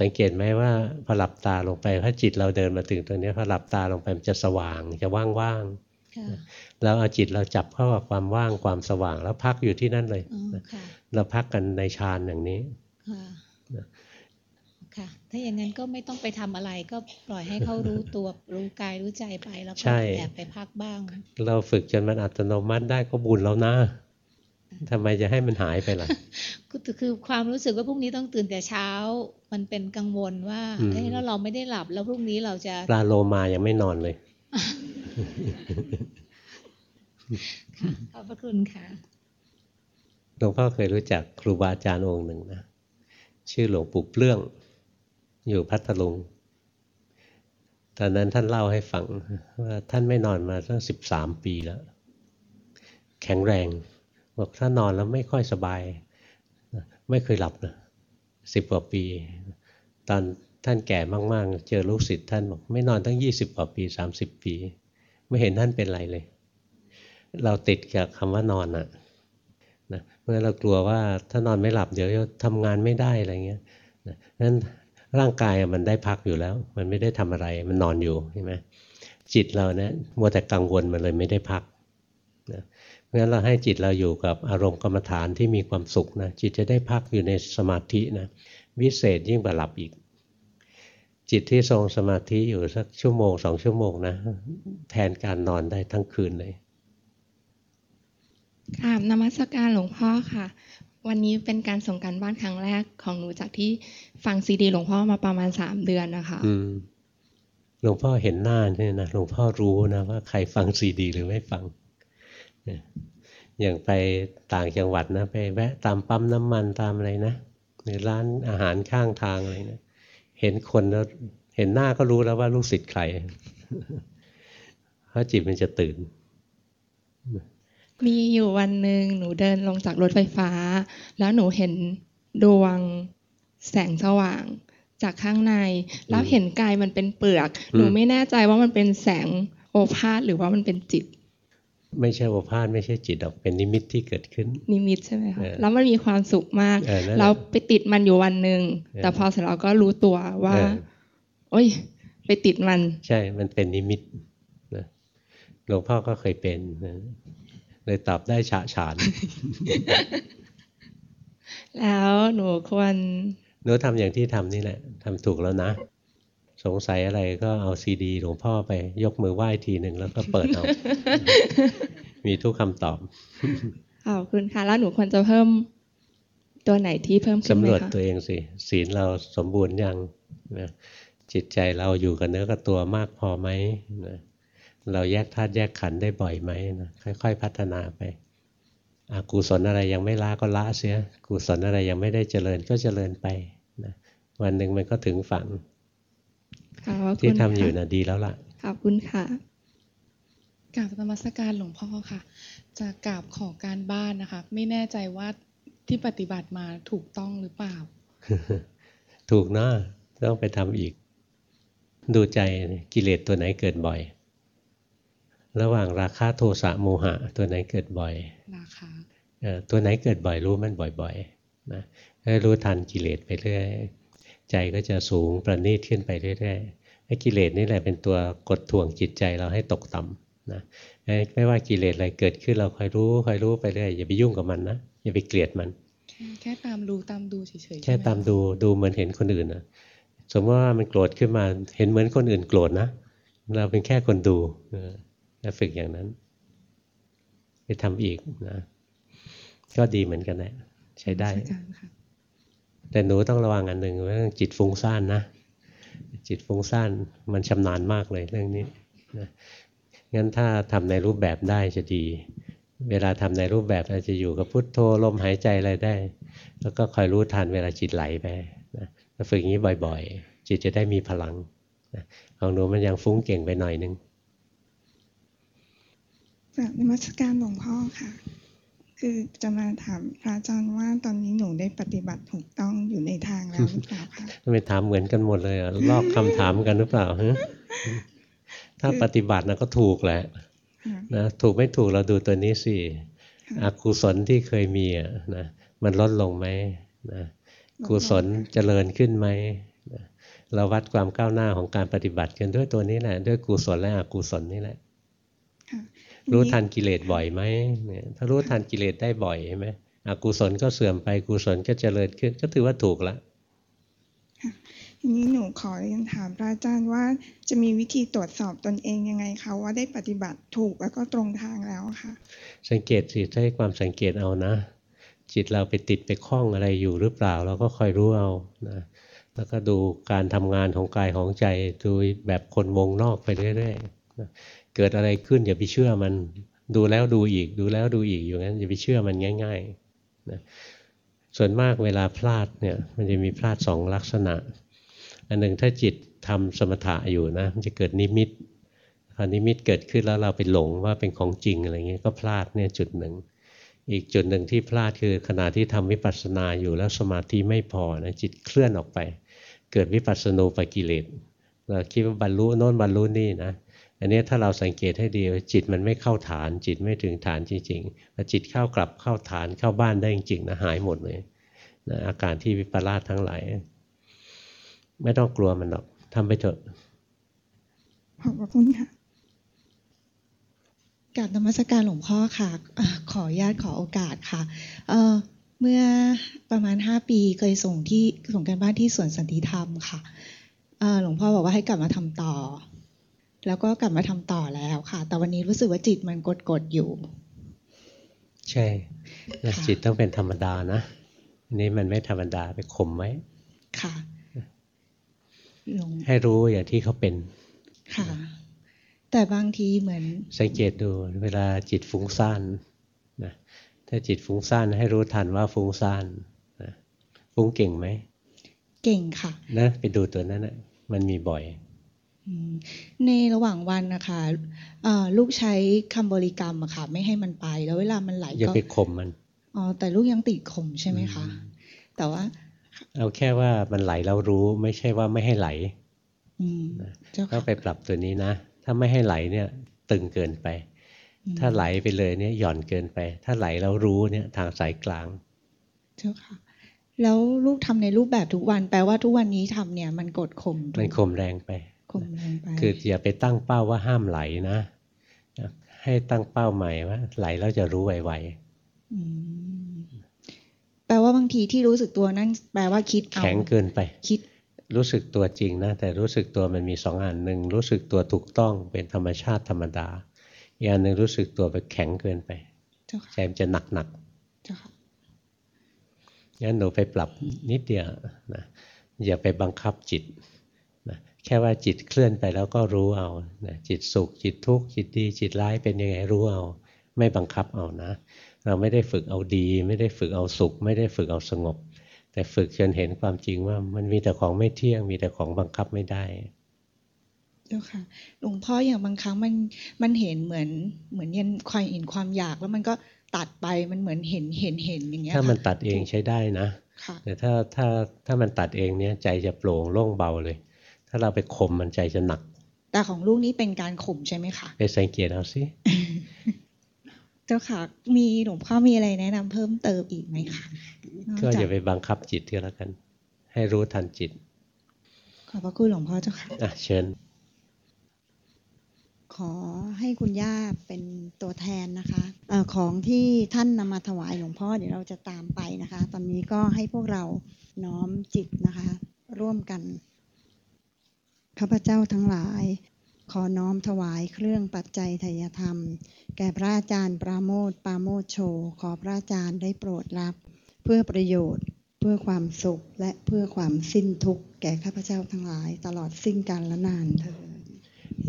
S1: สังเกตไหมว่าพอหลับตาลงไปถ้าจิตเราเดินมาถึงตรงเนี้ยพอหลับตาลงไปมันจะสว่างจะว่าง
S10: ค่ะ
S1: ๆแล้วเอาจิตเราจับเข้ากับความว่างความสว่าง แล้วพักอยู่ที่นั่นเลย
S10: อ๋อค่ะ
S1: เราพักกันในฌานอย่างนี้
S10: ค่ะค่ะ ถ้าอย่างนั้นก็ไม่ต้องไปทำอะไรก็ปล่อยให้เขารู้ตัวรู้กายรู้ใจไปแล้วก็
S1: ใช่
S10: แอบไปพักบ้าง
S1: เราฝึกจนมันอัตโนมัติได้ก็บุญแล้วนะทำไมจะให้มันหายไปล่ะ
S10: ก็คือความรู้สึกว่าพรุ่งนี้ต้องตื่นแต่เช้า มันเป็นกังวลว่า
S1: อืม
S10: เอ้แล้วเราไม่ได้หลับแล้วพรุ่งนี้เราจะ
S1: ปลาโลมายังไม่นอนเลย
S10: ค่ะขอบพระคุณค่ะ
S1: หลวงพ่อเคยรู้จักครูบาอาจารย์องค์หนึ่งนะชื่อหลวงปู่เปลื้อง อยู่พัทลุง ตอนนั้นท่านเล่าให้ฟังว่าท่านไม่นอนมาตั้งสิบสามปีแล้ว แข็งแรง บอกถ้านอนแล้วไม่ค่อยสบาย ไม่เคยหลับนะสิบกว่าปี ตอนท่านแก่มากๆ เจอลูกศิษย์ท่านบอกไม่นอนตั้งยี่สิบกว่าปีสามสิบปี ไม่เห็นท่านเป็นไรเลย เราติดกับคำว่านอนอะนะราะฉะนั้นเรากลัวว่าถ้านอนไม่หลับเดี๋ยวจะทำงานไม่ได้อะไรเงี้ยนะนั้น ร่างกายมันได้พักอยู่แล้ว มันไม่ได้ทำอะไรมันนอนอยู่ใช่ไหมจิตเราเนี่ยมัวแต่กังวลมันเลยไม่ได้พักนะเพราะฉะนั้นเราให้จิตเราอยู่กับอารมณ์กรรมฐานที่มีความสุขนะจิตจะได้พักอยู่ในสมาธินะวิเศษยิ่งกว่าหลับอีก จิตที่ทรงสมาธิอยู่สักชั่วโมงสองชั่วโมงนะ แทนการนอนได้ทั้งคืนเลย
S11: กราบนมัสการหลวงพ่อค่ะ วันนี้เป็นการส่งการบ้านครั้งแรกของหนูจากที่ฟังซีดี หลวงพ่อมาประมาณสามเดือนนะคะ
S1: หลวงพ่อเห็นหน้าเนี่ยนะหลวงพ่อรู้นะว่าใครฟังซีดี หรือไม่ฟังอย่างไปต่างจังหวัดนะไปแวะตามปั๊มน้ำมันตามอะไรนะหรือร้านอาหารข้างทางอะไรนะเห็นคนแล้วเห็นหน้าก็รู้แล้วว่าลูกศิษย์ใครเพราะจิตมันจะตื่น
S11: มีอยู่วันหนึ่งหนูเดินลงจากรถไฟฟ้า แล้วหนูเห็นดวงแสงสว่างจากข้างใน แล้วเห็นกายมันเป็นเปลือก หนูไม่แน่ใจว่ามันเป็นแสงโอภาษหรือว่ามันเป็นจิต
S1: ไม่ใช่โอภาษไม่ใช่จิตหรอกเป็นนิมิตที่เกิดขึ้น
S11: นิมิตใช่ไหมคะแล้วมันมีความสุขมากเราไปติดมันอยู่วันหนึ่งแต่พอเสร็จเราก็รู้ตัวว่า โอ้ย ไปติดมัน
S1: ใช่มันเป็นนิมิตหลวงพ่อก็เคยเป็น เลยตอบได้ฉะฉาน
S11: แล้วหนูควร
S1: หนูทำอย่างที่ทำนี่แหละทำถูกแล้วนะ สงสัยอะไรก็เอาซีดีหลวงพ่อไป ยกมือไหว้ทีหนึ่งแล้วก็เปิดเอา มีทุกคำตอบ
S11: ขอบคุณค่ะ แล้วหนูควรจะเพิ่มตัวไหนที่เพิ่มขึ้นไหมคะ
S1: สำรวจตัวเองสิ ศีลเราสมบูรณ์ยังนะจิตใจเราอยู่กับเนื้อกับตัวมากพอไหมนะ เราแยกธาตุแยกขันธ์ได้บ่อยไหมนะค่อย ๆ พัฒนาไปอกุศลอะไรยังไม่ละก็ละเสียกุศลอะไรยังไม่ได้เจริญก็เจริญไปนะวันหนึ่งมันก็ถึงฝั่งที่ทำอยู่นะดีแล้วล่ะ
S11: ขอบคุณค่ะ
S12: กราบธรรมสการหลวงพ่อค่ะ จะกราบขอการบ้านนะคะ ไม่แน่ใจว่าที่ปฏิบัติมาถูกต้องหรือเปล่า
S1: ถูกนะต้องไปทำอีก ดูใจกิเลสตัวไหนเกิดบ่อย ระหว่างราคะโทสะโมหะ ตัวไหนเกิดบ่อย
S12: ราคา
S1: ตัวไหนเกิดบ่อยรู้มันบ่อยๆนะให้รู้ทันกิเลสไปเรื่อยใจก็จะสูงประณีตขึ้นไปเรื่อยๆไอ้กิเลสนี่แหละเป็นตัวกดท่วงจิตใจเราให้ตกต่ำนะไม่ว่ากิเลสอะไรเกิดขึ้นเราคอยรู้คอยรู้ไปเรื่อยอย่าไปยุ่งกับมันนะอย่าไปเกลียดมัน
S12: แค่ตามดูตามดูเฉยๆ
S1: แค่ตามดูดูเหมือนเห็นคนอื่นนะสมมติว่ามันโกรธขึ้นมาเห็นเหมือนคนอื่นโกรธนะ เราเป็นแค่คนดู ถ้าฝึกอย่างนั้น ไปทำอีกนะ ก็ดีเหมือนกันแหละใช้ได้ แต่หนูต้องระวังอันหนึ่งว่าจิตฟุ้งซ่านนะ จิตฟุ้งซ่านมันชำนาญมากเลยเรื่องนี้นะงั้นถ้าทำในรูปแบบได้จะดี เวลาทำในรูปแบบอาจจะอยู่กับพุทโธลมหายใจอะไรได้ แล้วก็คอยรู้ทันเวลาจิตไหลไปนะฝึกอย่างนี้บ่อยๆ จิตจะได้มีพลังของหนูมันยังฟุ้งเก่งไปหน่อยนึง
S13: กราบนมัสการหลวงพ่อค่ะ คือจะมาถามพระอาจารย์ว่าตอนนี้หนูได้ปฏิบัติถูกต้องอยู่ในทางแล้วหรือเปล่าคะ
S1: ทำไมถามเหมือนกันหมดเลยอะลอกคำถามกันหรือเปล่าฮะถ้าปฏิบัตินะก็ถูกแหละนะถูกไม่ถูกเราดูตัวนี้สิอกุศลที่เคยมีอะนะมันลดลงไหมนะกุศลเจริญขึ้นไหมเราวัดความก้าวหน้าของการปฏิบัติกันด้วยตัวนี้แหละ ด้วยกุศลและอกุศลนี่แหละ รู้ทันกิเลสบ่อยไหมเนี่ยถ้ารู้ทันกิเลสได้บ่อยใช่ไหมอกุศลก็เสื่อมไปกุศลก็เจริญขึ้น ก็ถือว่าถูกละ
S13: ทีนี้หนูขอเรียนถามพระอาจารย์ว่าจะมีวิธีตรวจสอบตนเองยังไงคะว่าได้ปฏิบัติถูกแล้วก็ตรงทางแล้วค่ะ
S1: สังเกตสิใช้ความสังเกตเอานะ จิตเราไปติดไปคล้องอะไรอยู่หรือเปล่า เราก็คอยรู้เอานะแล้วก็ดูการทำงานของกายของใจดูแบบคนวงนอกไปเรื่อยๆ เกิดอะไรขึ้นอย่าไปเชื่อมันดูแล้วดูอีก ดูแล้วดูอีกอยู่งั้นอย่าไปเชื่อมันง่ายๆนะส่วนมากเวลาพลาดเนี่ยมันจะมีพลาดสองลักษณะ อันหนึ่งถ้าจิตทำสมถะอยู่นะมันจะเกิดนิมิตพอนิมิตเกิดขึ้นแล้วเราไปหลงว่าเป็นของจริงอะไรเงี้ยก็พลาดเนี่ยจุดหนึ่ง อีกจุดหนึ่งที่พลาดคือขณะที่ทำวิปัสสนาอยู่แล้วสมาธิไม่พอนะจิตเคลื่อนออกไป เกิดวิปัสสนูปกิเลสเราคิดว่าบรรลุโน้นบรรลุนี่นะ อันนี้ถ้าเราสังเกตให้ดีจิตมันไม่เข้าฐาน จิตไม่ถึงฐานจริงๆพอจิตเข้ากลับเข้าฐานเข้าบ้านได้จริงๆนะหายหมดเลยนะอาการที่วิปลาสทั้งหลายไม่ต้องกลัวมันหรอกทำไปเถอะ
S13: ขอบคุณค่ะ
S14: กราบนมัสการหลวงพ่อค่ะ ขอญาตขอโอกาสค่ะเออเมื่อประมาณห้าปีเคยส่งที่ส่งกันบ้านที่สวนสันติธรรมค่ะหลวงพ่อบอกว่าให้กลับมาทำต่อ แล้วก็กลับมาทำต่อแล้วค่ะ แต่วันนี้รู้สึกว่าจิตมันกดกดๆอยู่
S1: ใช่นะจิตต้องเป็นธรรมดานะอันนี้มันไม่ธรรมดาไปข่มไว้
S14: ค่ะหลวง
S1: ให้รู้อย่างที่เขาเป็น
S14: ค่ะ แต่บางทีเหมือน
S1: สังเกตดูเวลาจิตฟุ้งซ่านนะถ้าจิตฟุ้งซ่านให้รู้ทันว่าฟุ้งซ่านนะฟุ้งเก่งไหม
S14: เก่งค่ะ
S1: นะไปดูตัวนั้นนะมันมีบ่อย
S14: อืม ในระหว่างวันนะคะเอ่อลูกใช้คำบริกรรมอะค่ะ ไม่ให้มันไป แล้วเวลามันไหล
S1: อย่า
S14: ก็
S1: ไปข่มมัน
S14: อ๋อแต่ลูกยังติดข่มใช่ไหมคะ แต่ว่า
S1: เอาแค่ว่ามันไหลแล้วรู้ไม่ใช่ว่าไม่ให้ไหล
S14: อืมเจ้า
S1: ต้อ
S14: ค่ะ
S1: งไปปรับตัวนี้นะ ถ้าไม่ให้ไหลเนี่ยตึงเกินไป
S14: อืม
S1: ถ้าไหลไปเลยเนี่ยหย่อนเกินไป ถ้าไหลแล้วรู้เนี่ยทางสายกลาง
S14: เจ้าค่ะ แล้วลูกทำในรูปแบบทุกวันแปลว่าทุกวันนี้ทำเนี่ย มันกดข่ม
S1: มันข่มแรงไป
S14: ข่มลงไป
S1: คืออย่าไปตั้งเป้าว่าห้ามไหลนะให้ตั้งเป้าใหม่ว่า ไหลแล้วจะรู้ไว
S14: อืมแปลว่าบางทีที่รู้สึกตัวนั่นแปลว่าคิด
S1: ๆ
S14: เอา
S1: แข็งเกินไป
S14: คิด
S1: รู้สึกตัวจริงนะแต่รู้สึกตัวมันมีสองอันหนึ่งรู้สึกตัวถูกต้องเป็นธรรมชาติธรรมดาอีกอันหนึ่งรู้สึกตัวไปแข็งเกินไป
S14: เจ้าค่ะ
S1: ใจมันจะหนักหนัก
S14: เจ้าค่ะ
S1: ๆงั้นหนูไปปรับนิดเดียวนะอย่าไปบังคับจิตนะ แค่ว่าจิตเคลื่อนไปแล้วก็รู้เอานะจิตสุขจิตทุกข์จิตดี จิตร้ายเป็นยังไงรู้เอา ไม่บังคับเอานะ เราไม่ได้ฝึกเอาดี ไม่ได้ฝึกเอาสุข ไม่ได้ฝึกเอาสงบ แต่ฝึกจนเห็นความจริงว่ามันมีแต่ของไม่เที่ยง มีแต่ของบังคับไม่ได้
S14: เจ้าค่ะหลวงพ่ออย่างบางครั้งมันมันเห็นเหมือนเหมือนยันควายเห็นความอยากแล้วมันก็ตัดไปมันเหมือนเห็นเห็นเห็นอย่างเงี้ย
S1: ถ้ามัน
S14: ค่ะ
S1: ตัดเองใช้ได้นะ
S14: ค่ะ
S1: แต่ถ้าถ้าถ้ามันตัดเองเนี่ยใจจะโปร่งโล่งเบาเลยถ้าเราไปข่มมันใจจะหนัก
S14: แต่ของลูกนี่เป็นการข่มใช่ไหมคะ
S1: ไปสังเกตเอาสิ
S14: เจ้าค่ะ มีหลวงพ่อมีอะไรแนะนำเพิ่มเติมอีกไหมคะน
S1: ก็
S14: จ
S1: อย่าไปบังคับจิตก็แล้วกัน ให้รู้ทันจิต
S14: ขอบพระคุณหลวงพ่อเจ้าค่ะ
S1: อะเชิญ
S15: ขอให้คุณย่าเป็นตัวแทนนะคะเออของที่ท่านนำมาถวายหลวงพ่อเดี๋ยวเราจะตามไปนะคะ ตอนนี้ก็ให้พวกเราน้อมจิตนะคะ ร่วมกัน ข้าพเจ้าทั้งหลาย ขอน้อมถวายเครื่องปัจจัยทยธรรม แก่พระอาจารย์ปราโมทปราโมทโช ขอพระอาจารย์ได้โปรดรับ เพื่อประโยชน์ เพื่อความสุขและเพื่อความสิ้นทุกข์แก่ข้าพเจ้าทั้งหลาย ตลอดสิ้นกาลและนานเถิด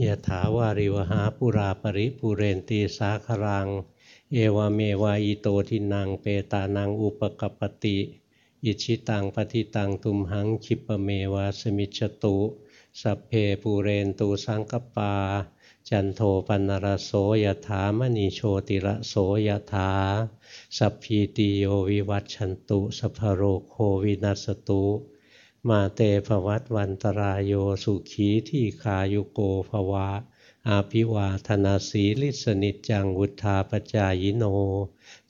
S1: ยะถาวาริวหาปุราปริปุเรนตีสาครัง เอวเมวะอิโตทินังเปตานังอุปกปปติ อิจฉิตังปัตถิตังตุมหัง ขิปปะเมวะ สะมิชฌะตุ สัพเพปูเรนตุ สังกัปปา จันโทปัณณะระโส ยะถา มะณิ โชติระโส ยะถา สัพพีติโยวิวัชชันตุ สัพพะโรโควินัสสะตุ มาเต ภะวัตวันตะราโยสุขีทีฆายุโก ภะวะ อะภิวาทะนะสีลิสสะ นิจจังวุฑฒาปะจายิโน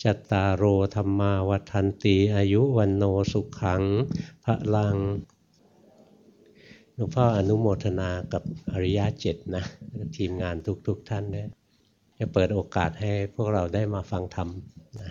S1: จัตตารโอธรรมาวัฏันติอายุวันโนสุขังพระลัง หลวงพ่ออนุโมทนากับอริยะเจ็ดนะ ทีมงานทุกๆทท่านด้วยจะเปิดโอกาสให้พวกเราได้มาฟังธรรมนะ